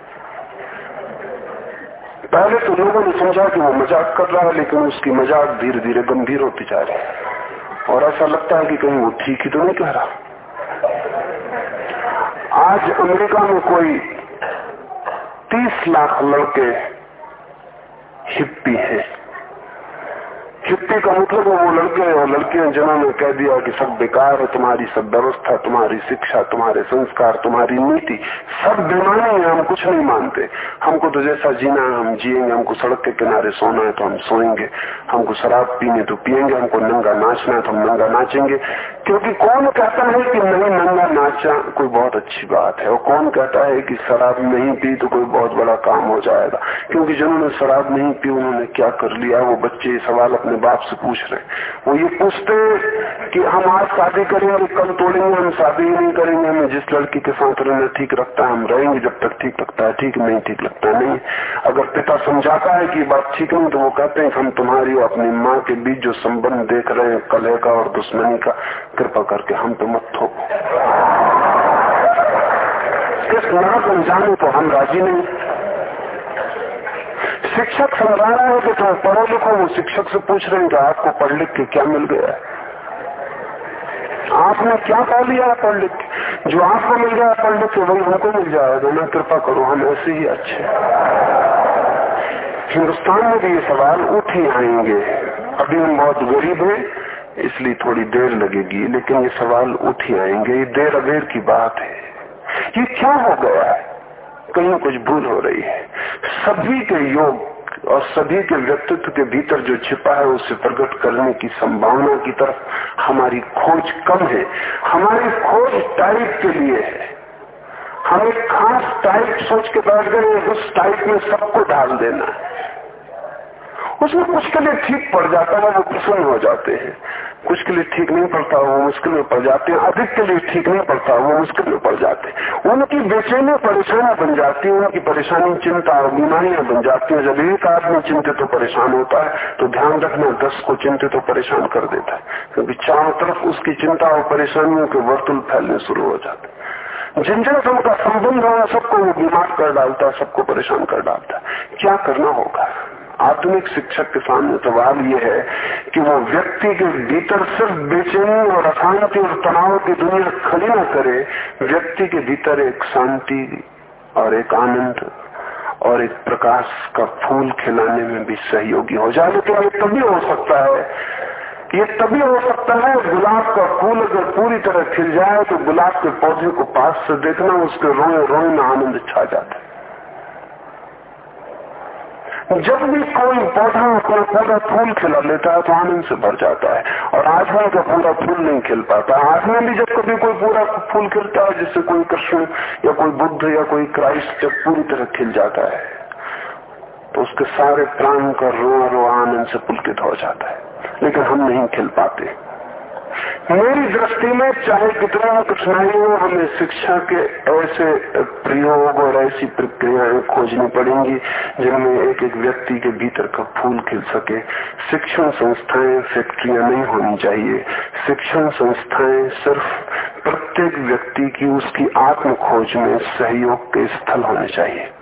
पहले तो लोगों ने समझा कि वो मज़ाक कर रहा है, लेकिन उसकी मज़ाक धीरे धीरे गंभीर होती जा रही है। और ऐसा लगता है कि कहीं वो ठीक ही तो नहीं कह रहा। आज अमेरिका में कोई तीस लाख लड़के हिप्पी है। हिप्पी का मतलब है वो लड़के और लड़कियाँ जिन्होंने कह दिया कि सब बेकार है, तुम्हारी सब व्यवस्था, तुम्हारी शिक्षा, तुम्हारे संस्कार, तुम्हारी नीति, सब बेमानी है, हम कुछ नहीं मानते। हमको तो जैसा जीना है, हम जिएँगे, हमको सड़क के किनारे सोना है तो हम सोएँगे। हमको शराब पीने तो पिएँगे हमको नंगा नाचना है तो हम नंगा नाचेंगे। क्योंकि कौन कहता है कि नहीं नंगा नाचा कोई बहुत अच्छी बात है, और कौन कहता है कि शराब नहीं पी तो कोई बहुत बड़ा काम हो जाएगा। क्योंकि जिन्होंने शराब नहीं पी, उन्होंने क्या कर लिया? वो बच्चे सवाल अपने अपने बाप से पूछ रहे वो ये पूछते कि हम आज शादी करेंगे, कल तोड़ेंगे, हम शादी ही नहीं करेंगे, हमें जिस लड़की के साथ रहना ठीक रखता है, हम रहेंगे, जब तक ठीक लगता है, ठीक नहीं ठीक लगता नहीं। अगर पिता समझाता है कि बात ठीक नहीं तो वो कहते हैं हम तुम्हारी और अपनी माँ के बीच जो संबंध देख रहे हैं कलह का और दुश्मनी का, कृपा करके हम तो मत थो इस नरक अनजाने को हम राज़ी नहीं। शिक्षक समझा रहा है कि तुम पढ़ो लिखो वो शिक्षक से पूछ रहे हैं कि आपको पढ़ लिख के क्या मिल गया आपने क्या पा लिया है पढ़ लिख जो आपको मिल गया पढ़ लिख के वही हमको मिल जाएगा। ना, कृपा करो, हम ऐसे ही अच्छे हिंदुस्तान में भी ये सवाल उठ ही आएँगे। अभी हम बहुत गरीब हैं, इसलिए थोड़ी देर लगेगी, लेकिन ये सवाल उठ ही आएँगे। ये देर अबेर की बात है। ये क्या हो गया है? कहीं कुछ भूल हो रही है। सभी के योग और सभी के व्यक्तित्व के भीतर जो छिपा है, उसे प्रकट करने की संभावना की तरफ़ हमारी खोज कम है। हमारी खोज टाइप के लिए है। हम एक खास टाइप सोच के बैठ गए उस टाइप में सबको डाल देना है। उसमें कुछ के लिए ठीक पड़ जाता है, वो प्रसन्न हो जाते हैं। कुछ के लिए ठीक नहीं पड़ता, वो मुश्किल में पड़ जाते हैं। अधिक के लिए ठीक नहीं पड़ता, वो मुश्किल में पड़ जाते हैं। उनकी बेचैनी परेशानी बन जाती है, उनकी परेशानी, चिंता और बीमारियाँ बन जाती हैं। जब एक आदमी चिंतित तो परेशान होता है तो ध्यान रखना, दस को चिंतित तो परेशान कर देता है। क्योंकि चारों तरफ़ उसकी चिंता और परेशानियों के वर्तुल फैलने शुरू हो जाते हैं। जिन जिन से उनका संबंध हो सबको वो बीमार कर डालता है, सबको परेशान कर डालता है। क्या करना होगा? आधुनिक शिक्षक के सामने सवाल ये है कि वो व्यक्ति के भीतर सिर्फ़ बेचैनी और अशांति और तनाव की दुनिया खड़ी न करे, व्यक्ति के भीतर एक शांति और एक आनंद और एक प्रकाश का फूल खिलाने में भी सहयोगी हो। जाए लेकिन ये तभी हो सकता है, ये तभी हो सकता है, गुलाब का फूल अगर पूरी तरह खिल जाए तो गुलाब के पौधे को पास से देखना, उसके रोए रोए में आनंद छा जाता है। जब भी कोई पौधा अपना पूरा फूल खिला लेता है तो आनंद से भर जाता है। और आजमा का पूरा फूल नहीं खिल पाता। आज में भी जब कभी कोई पूरा फूल खिलता है, जिससे कोई कृष्ण या कोई बुद्ध या कोई क्राइस्ट जब पूरी तरह खिल जाता है तो उसके सारे प्राण का रो रो आनंद से पुलकित हो जाता है। लेकिन हम नहीं खिल पाते। मेरी दृष्टि में चाहे कितना कठिनाई हो हमें शिक्षा के ऐसे प्रयोग और ऐसी प्रक्रियाएँ खोजनी पड़ेंगी, जिनमें एक एक व्यक्ति के भीतर का फूल खिल सके। शिक्षण संस्थाएँ फैक्ट्रियाँ नहीं होनी चाहिए। शिक्षण संस्थाएँ सिर्फ़ प्रत्येक व्यक्ति की उसकी आत्म खोज में सहयोग के स्थल होने चाहिए।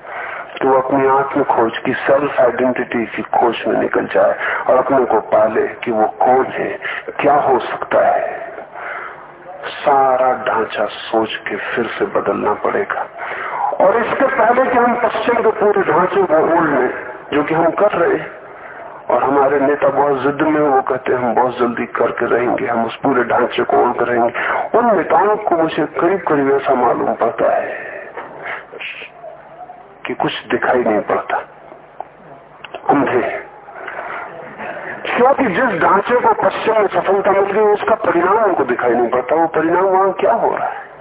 तो अपनी आत्म खोज, की सेल्फ आइडेंटिटी की खोज में निकल जाए और अपने को पाले कि वो कौन है, क्या हो सकता है। सारा ढांचा सोच के फिर से बदलना पड़ेगा। और इसके पहले कि हम पश्चिम के पूरे ढांचे को ओढ़ लें, जो कि हम कर रहे हैं, और हमारे नेता बहुत जिद में वो कहते हैं, हम बहुत जल्दी करके रहेंगे, हम उस पूरे ढांचे को ओढ़ कर रहेंगे। उन नेताओं को मुझे करीब करीब ऐसा मालूम पड़ता है। कि कुछ दिखाई नहीं पड़ता। अंधे क्योंकि जिस ढांचे को पश्चिम में सफलता मिल गई, उसका परिणाम उनको दिखाई नहीं पड़ता। वो परिणाम वहाँ क्या हो रहा है?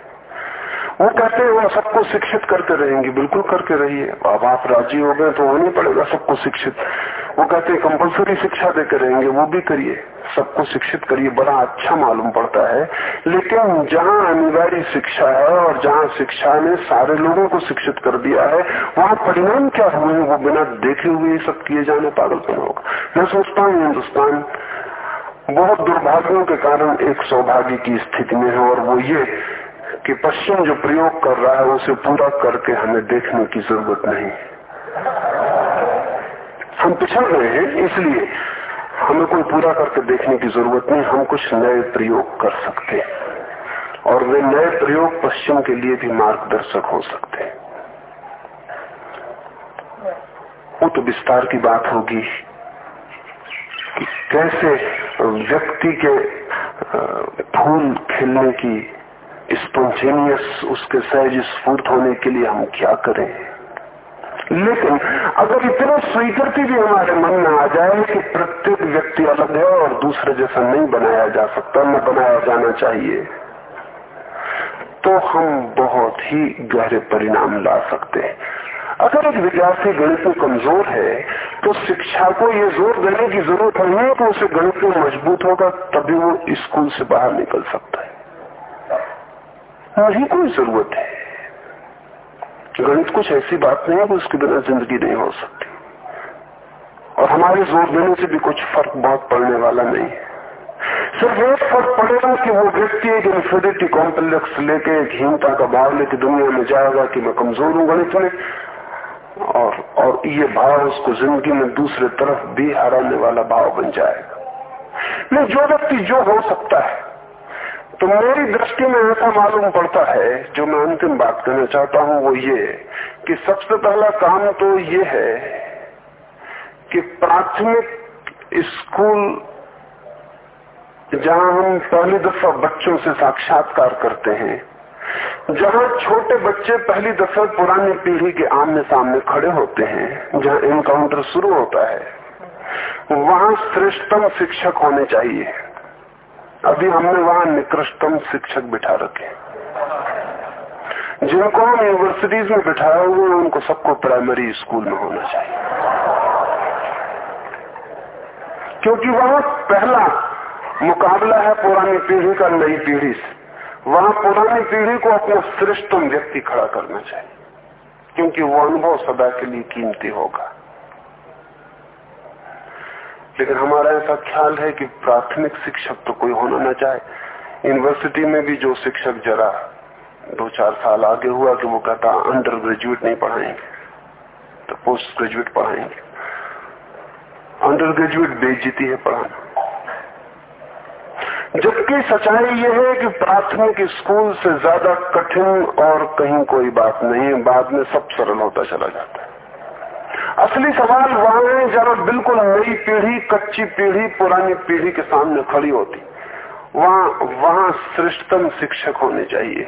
वो कहते हैं, वो सबको शिक्षित करते रहेंगे। बिल्कुल करके रहिए। अब आप राज़ी हो गए तो होनी पड़ेगा सबको शिक्षित। वो कहते हैं कंपलसरी शिक्षा देकर रहेंगे, वो भी करिए। सबको शिक्षित करिए, बड़ा अच्छा मालूम पड़ता है। लेकिन जहाँ अनिवार्य शिक्षा है और जहाँ शिक्षा ने सारे लोगों को शिक्षित कर दिया है, वहाँ परिणाम क्या हुए वो बिना देखे हुए सब किए जाने पागलपन होगा मैं सोचता हूँ, हिंदुस्तान बहुत दुर्भाग्यों के कारण एक सौभाग्य की स्थिति में है और वो ये कि पश्चिम जो प्रयोग कर रहा है, उसे पूरा करके हमें देखने की ज़रूरत नहीं। हम पिछड़ रहे हैं, इसलिए हमें कोई पूरा करके देखने की ज़रूरत नहीं, हम कुछ नए प्रयोग कर सकते हैं। और वे नए प्रयोग पश्चिम के लिए भी मार्गदर्शक हो सकते हैं। वो तो विस्तार की बात होगी कि कैसे व्यक्ति के फूल खिलने की स्पोन्टेनियस उसके सहज स्फूर्त होने के लिए हम क्या करें। लेकिन अगर इतना स्वीकृति भी हमारे मन में आ जाए कि प्रत्येक व्यक्ति अलग है और दूसरे जैसा नहीं बनाया जा सकता, न बनाया जाना चाहिए तो हम बहुत ही गहरे परिणाम ला सकते हैं। अगर एक विद्यार्थी गणित में कमज़ोर है तो शिक्षा को ये ज़ोर देने की ज़रूरत नहीं है कि उसे गणित में मज़बूत होगा, तभी वो स्कूल से बाहर निकल सकता है। नहीं कोई ज़रूरत है। गणित कुछ ऐसी बात नहीं है कि उसके बिना ज़िंदगी नहीं हो सकती। और हमारे ज़ोर देने से भी कुछ फ़र्क बहुत पड़ने वाला नहीं है। सिर्फ़ एक फ़र्क पड़ेगा कि वो व्यक्ति एक इन्फिनिटी कॉम्प्लेक्स लेके एक हीनता का भाव लेके दुनिया में जाएगा कि मैं कमज़ोर हूँ गणित में, और और ये भाव उसको ज़िंदगी में दूसरे तरफ़ भी हराने वाला भाव बन जाएगा। नहीं, जो व्यक्ति जो हो सकता है तो मेरी दृष्टि में ऐसा मालूम पड़ता है, जो मैं अंतिम बात करना चाहता हूँ, वो ये, कि सबसे पहला काम तो ये है कि प्राथमिक स्कूल जहाँ हम पहली दफ़ा बच्चों से साक्षात्कार करते हैं, जहाँ छोटे बच्चे पहली दफ़ा पुरानी पीढ़ी के आमने सामने खड़े होते हैं, जहाँ इनकाउंटर शुरू होता है, वहाँ श्रेष्ठतम शिक्षक होने चाहिए। अभी हमने वहाँ निकृष्टतम शिक्षक बिठा रखे जिनको हम यूनिवर्सिटीज में बिठाए हुए उनको सबको प्राइमरी स्कूल में होना चाहिए। क्योंकि वहाँ पहला मुकाबला है पुरानी पीढ़ी का नई पीढ़ी से। वहाँ पुरानी पीढ़ी को अपना श्रेष्ठतम व्यक्ति खड़ा करना चाहिए। क्योंकि वो अनुभव सदा के लिए कीमती होगा। लेकिन हमारा ऐसा ख्याल है कि प्राथमिक शिक्षक तो कोई होना ना चाहे। यूनिवर्सिटी में भी जो शिक्षक जरा दो चार साल आगे हुआ कि वो कहता, अंडर ग्रेजुएट नहीं पढ़ाएँगे तो पोस्ट ग्रेजुएट पढ़ाएँगे। अंडर ग्रेजुएट बेचती है पढ़ाना। जबकि सच्चाई यह है कि प्राथमिक स्कूल से ज़्यादा कठिन और कहीं कोई बात नहीं है बाद में सब सरल होता चला जाता है। असली सवाल वहाँ है जब बिल्कुल नई पीढ़ी, कच्ची पीढ़ी, पुरानी पीढ़ी के सामने खड़ी होती। वहाँ वहाँ श्रेष्ठतम शिक्षक होने चाहिए।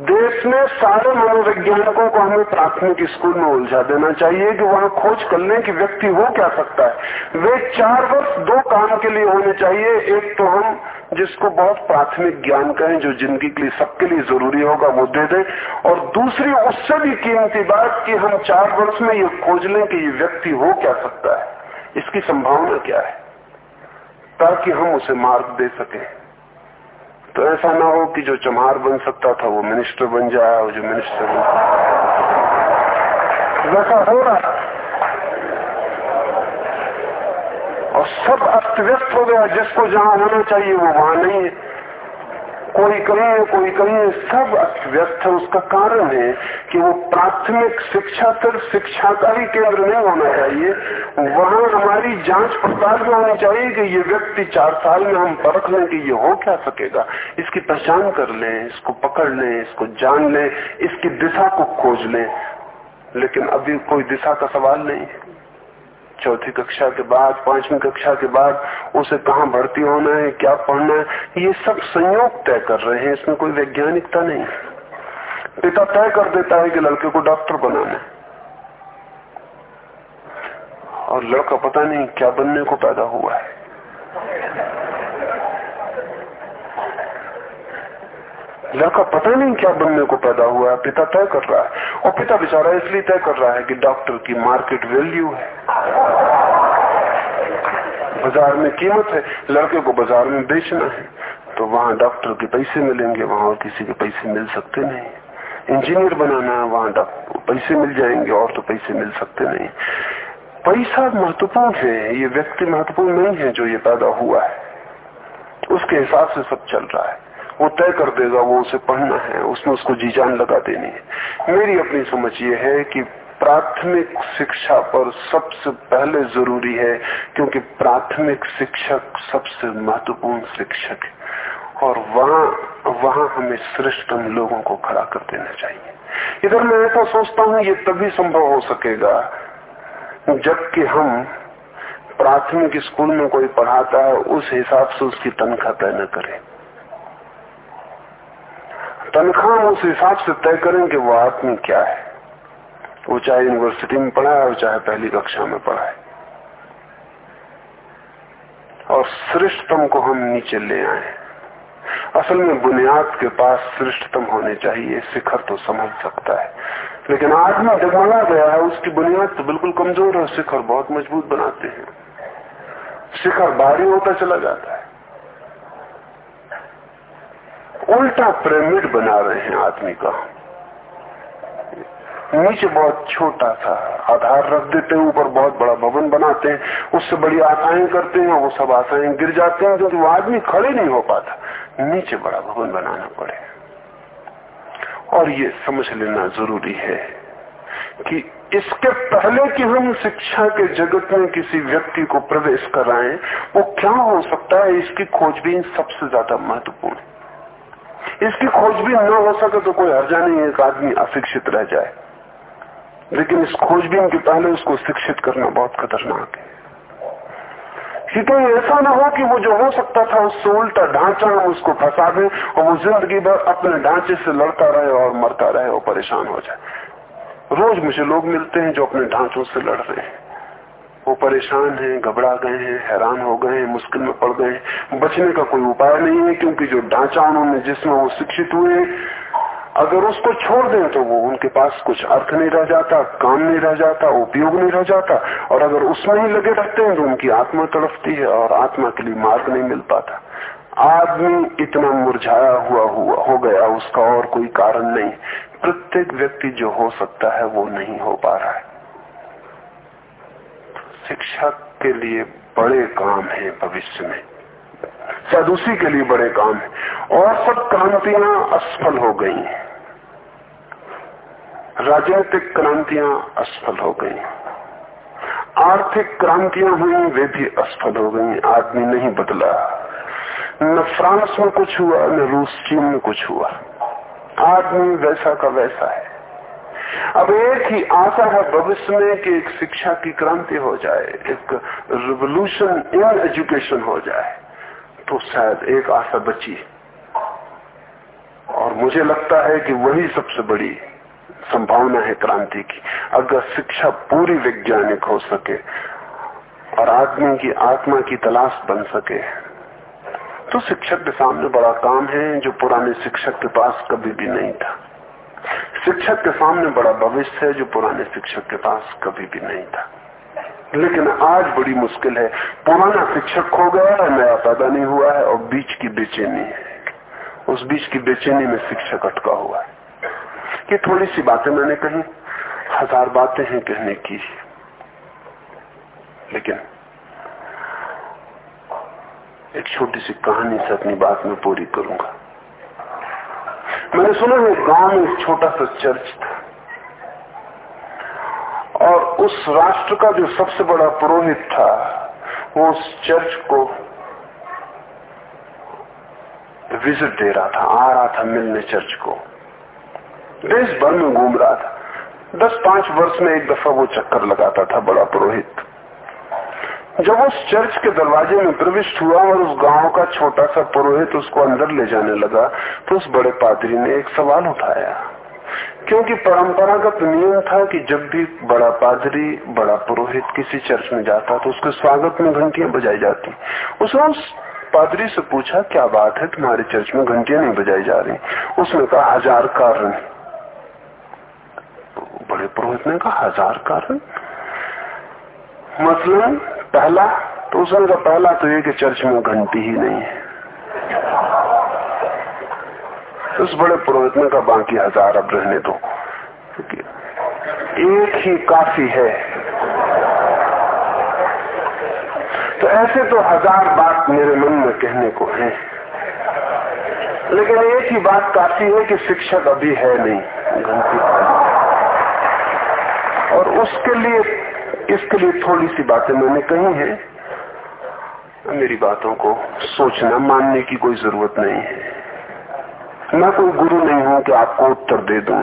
देश में सारे मनोवैज्ञानिकों को हमें प्राथमिक स्कूल में उलझा देना चाहिए कि वहाँ खोज कर लें कि व्यक्ति हो क्या सकता है। वे चार वर्ष दो काम के लिए होने चाहिए। एक तो हम जिसको बहुत प्राथमिक ज्ञान कहें, जो ज़िंदगी के लिए सबके लिए ज़रूरी होगा, वो दे दें। और दूसरी, उससे भी कीमती बात कि हम चार वर्ष में ये खोज लें कि ये व्यक्ति हो क्या सकता है। इसकी संभावना क्या है? ताकि हम उसे मार्ग दे सकें। तो ऐसा ना हो कि जो चमार बन सकता था वो मिनिस्टर बन जाए और जो मिनिस्टर बन वैसा हो रहा और सब अस्त व्यस्त हो गया, जिसको जहाँ होना चाहिए वो वहाँ नहीं है। कोई कहीं है कोई कहीं है सब अस्त है। उसका कारण है कि वो प्राथमिक शिक्षा सिर्फ़ शिक्षा का ही केंद्र नहीं होना चाहिए। वहाँ हमारी जाँच पड़ताल भी होनी चाहिए कि ये व्यक्ति चार साल में हम परख लें कि ये हो क्या सकेगा। इसकी पहचान कर लें, इसको पकड़ लें, इसको जान लें, इसकी दिशा को खोज लें। लेकिन अभी कोई दिशा का सवाल नहीं है। चौथी कक्षा के बाद, पांचवी कक्षा के बाद उसे कहाँ भर्ती होना है, क्या पढ़ना है, ये सब संयोग तय कर रहे हैं, इसमें कोई वैज्ञानिकता नहीं। पिता तय कर देता है कि लड़के को डॉक्टर बनाना और लड़का पता नहीं क्या बनने को पैदा हुआ है। लड़का पता नहीं क्या बनने को पैदा हुआ है। पिता तय कर रहा है। और पिता बेचारा इसलिए तय कर रहा है कि डॉक्टर की मार्केट वैल्यू है। बाज़ार में कीमत है। लड़के को बाज़ार में बेचना है। तो वहाँ डॉक्टर के पैसे मिलेंगे, वहाँ और किसी के पैसे मिल सकते नहीं। इंजीनियर बनाना है, वहाँ पैसे मिल जाएँगे, और तो पैसे मिल सकते नहीं। पैसा महत्वपूर्ण है। ये व्यक्ति महत्वपूर्ण नहीं है जो ये पैदा हुआ है। उसके हिसाब से सब चल रहा है। वो तय कर देगा, वो उसे पढ़ना है उसमें उसको जी जान लगा देनी है। मेरी अपनी समझ ये है कि प्राथमिक शिक्षा पर सबसे पहले ज़रूरी है, क्योंकि प्राथमिक शिक्षक सबसे महत्वपूर्ण शिक्षक है। और वहाँ वहाँ हमें श्रेष्ठतम लोगों को खड़ा कर देना चाहिए। इधर मैं ऐसा सोचता हूँ, ये तभी संभव हो सकेगा जबकि हम प्राथमिक स्कूल में कोई पढ़ाता है, उस हिसाब से उसकी तनख्वाह तय न करें। तनख्वाह उस हिसाब से तय करें कि वो आदमी क्या है। वो चाहे यूनिवर्सिटी में पढ़ा है और चाहे पहली कक्षा में पढ़ा है। और श्रेष्ठतम को हम नीचे ले आए। असल में बुनियाद के पास श्रेष्ठतम होने चाहिए, शिखर तो समझ सकता है। लेकिन आदमी डगमगा गया है, उसकी बुनियाद तो बिल्कुल कमज़ोर है, शिखर बहुत मज़बूत बनाते हैं। शिखर भारी होता चला जाता है। उल्टा पिरामिड बना रहे हैं आदमी का। नीचे बहुत छोटा सा आधार रख देते हैं, ऊपर बहुत बड़ा भवन बनाते हैं, उससे बड़ी आशाएँ करते हैं, वो सब आशाएँ गिर जाते हैं, क्योंकि वो आदमी खड़े नहीं हो पाता। नीचे बड़ा भवन बनाना पड़े। और ये समझ लेना ज़रूरी है कि इसके पहले कि हम शिक्षा के जगत में किसी व्यक्ति को प्रवेश कराएँ, वो क्या हो सकता है, इसकी खोजबीन सबसे ज़्यादा महत्वपूर्ण है। इसकी खोजबीन न हो सके तो कोई हर्जा नहीं एक आदमी अशिक्षित रह जाए। लेकिन इस खोजबीन के पहले उसको शिक्षित करना बहुत खतरनाक है। कि ऐसा ना हो कि वो जो हो सकता था, उससे उल्टा ढांचा हम उसको फंसा दें और वो ज़िंदगी भर अपने ढांचे से लड़ता रहे और मरता रहे और परेशान हो जाए। रोज मुझे लोग मिलते हैं जो अपने ढांचों से लड़ रहे हैं। वो परेशान हैं, घबरा गए हैं, हैरान हो गए हैं, मुश्किल में पड़ गए हैं। बचने का कोई उपाय नहीं है, क्योंकि जो ढांचा उन्होंने जिसमें वो शिक्षित हुए, अगर उसको छोड़ दें तो वो उनके पास कुछ अर्थ नहीं रह जाता, काम नहीं रह जाता, उपयोग नहीं रह जाता। और अगर उसमें ही लगे रहते हैं तो उनकी आत्मा तड़फती है और आत्मा के लिए मार्ग नहीं मिल पाता। आदमी इतना मुरझाया हुआ हुआ, हो गया, उसका और कोई कारण नहीं। प्रत्येक व्यक्ति जो हो सकता है वो नहीं हो पा रहा है। शिक्षक के लिए बड़े काम है भविष्य में। उसी के लिए बड़े काम है। और सब क्रांतियाँ असफल हो गई राजनीतिक क्रांतियाँ असफल हो गई आर्थिक क्रांतियाँ हुई, वे भी असफल हो गई आदमी नहीं बदला। न फ्रांस में कुछ हुआ, न रूस, चीन में कुछ हुआ। आदमी वैसा का वैसा है। अब एक ही आशा है भविष्य में कि एक शिक्षा की क्रांति हो जाए, एक रिवोल्यूशन इन एजुकेशन हो जाए तो शायद एक आशा बची। और मुझे लगता है कि वही सबसे बड़ी संभावना है क्रांति की। अगर शिक्षा पूरी वैज्ञानिक हो सके और आदमी की आत्मा की तलाश बन सके तो शिक्षक के सामने बड़ा काम है जो पुराने शिक्षक के पास कभी भी नहीं था। शिक्षक के सामने बड़ा भविष्य है जो पुराने शिक्षक के पास कभी भी नहीं था। लेकिन आज बड़ी मुश्किल है। पुराना शिक्षक खो गया है, नया पैदा नहीं हुआ है और बीच की बेचैनी है। उस बीच की बेचैनी में शिक्षक अटका हुआ है। ये थोड़ी सी बातें मैंने कही। हज़ार बातें हैं कहने की। लेकिन एक छोटी सी कहानी से अपनी बात में पूरी करूँगा। मैंने सुना है, गाँव में एक छोटा सा चर्च था। और उस राष्ट्र का जो सबसे बड़ा पुरोहित था, वो उस चर्च को विज़िट दे रहा था, आ रहा था मिलने चर्च को। देश भर में घूम रहा था। दस पाँच वर्ष में एक दफ़ा वो चक्कर लगाता था बड़ा पुरोहित। जब उस चर्च के दरवाजे में प्रविष्ट हुआ और उस गाँव का छोटा सा पुरोहित उसको अंदर ले जाने लगा तो उस बड़े पादरी ने एक सवाल उठाया। क्योंकि परंपरागत नियम था कि जब भी बड़ा पादरी, बड़ा पुरोहित किसी चर्च में जाता तो उसके स्वागत में घंटियाँ बजाई जाती। उसने उस पादरी से पूछा, क्या बात है तुम्हारे चर्च में घंटियाँ नहीं बजाई जा रही? उसने कहा, हज़ार कारण। बड़े पुरोहित ने कहा, हज़ार कारण? मतलब पहला तो उसने कहा पहला तो ये कि चर्च में घंटी ही नहीं है। उस बड़े पुरोहित ने कहा बाकी हज़ार अब रहने दो। एक ही काफ़ी है। तो ऐसे तो हज़ार बात मेरे मन में कहने को है। लेकिन एक ही बात काफ़ी है कि शिक्षक अभी है नहीं, घंटी। और उसके लिए इसके लिए थोड़ी सी बातें मैंने कही हैं। मेरी बातों को सोचना, मानने की कोई ज़रूरत नहीं है। मैं कोई गुरु नहीं हूँ कि आपको उत्तर दे दू।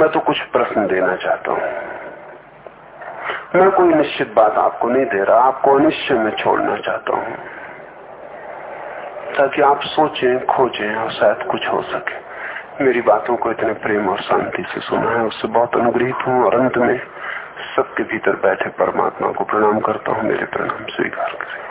मैं तो कुछ प्रश्न देना चाहता हूँ। मैं कोई निश्चित बात आपको नहीं दे रहा, आपको अनिश्चय में छोड़ना चाहता हूँ। ताकि आप सोचें, खोजें और शायद कुछ हो सके। मेरी बातों को इतने प्रेम और शांति से सुना है उससे बहुत अनुग्रहित हूँ और अंत में सबके भीतर बैठे परमात्मा को प्रणाम करता हूँ, मेरे प्रणाम स्वीकार करें।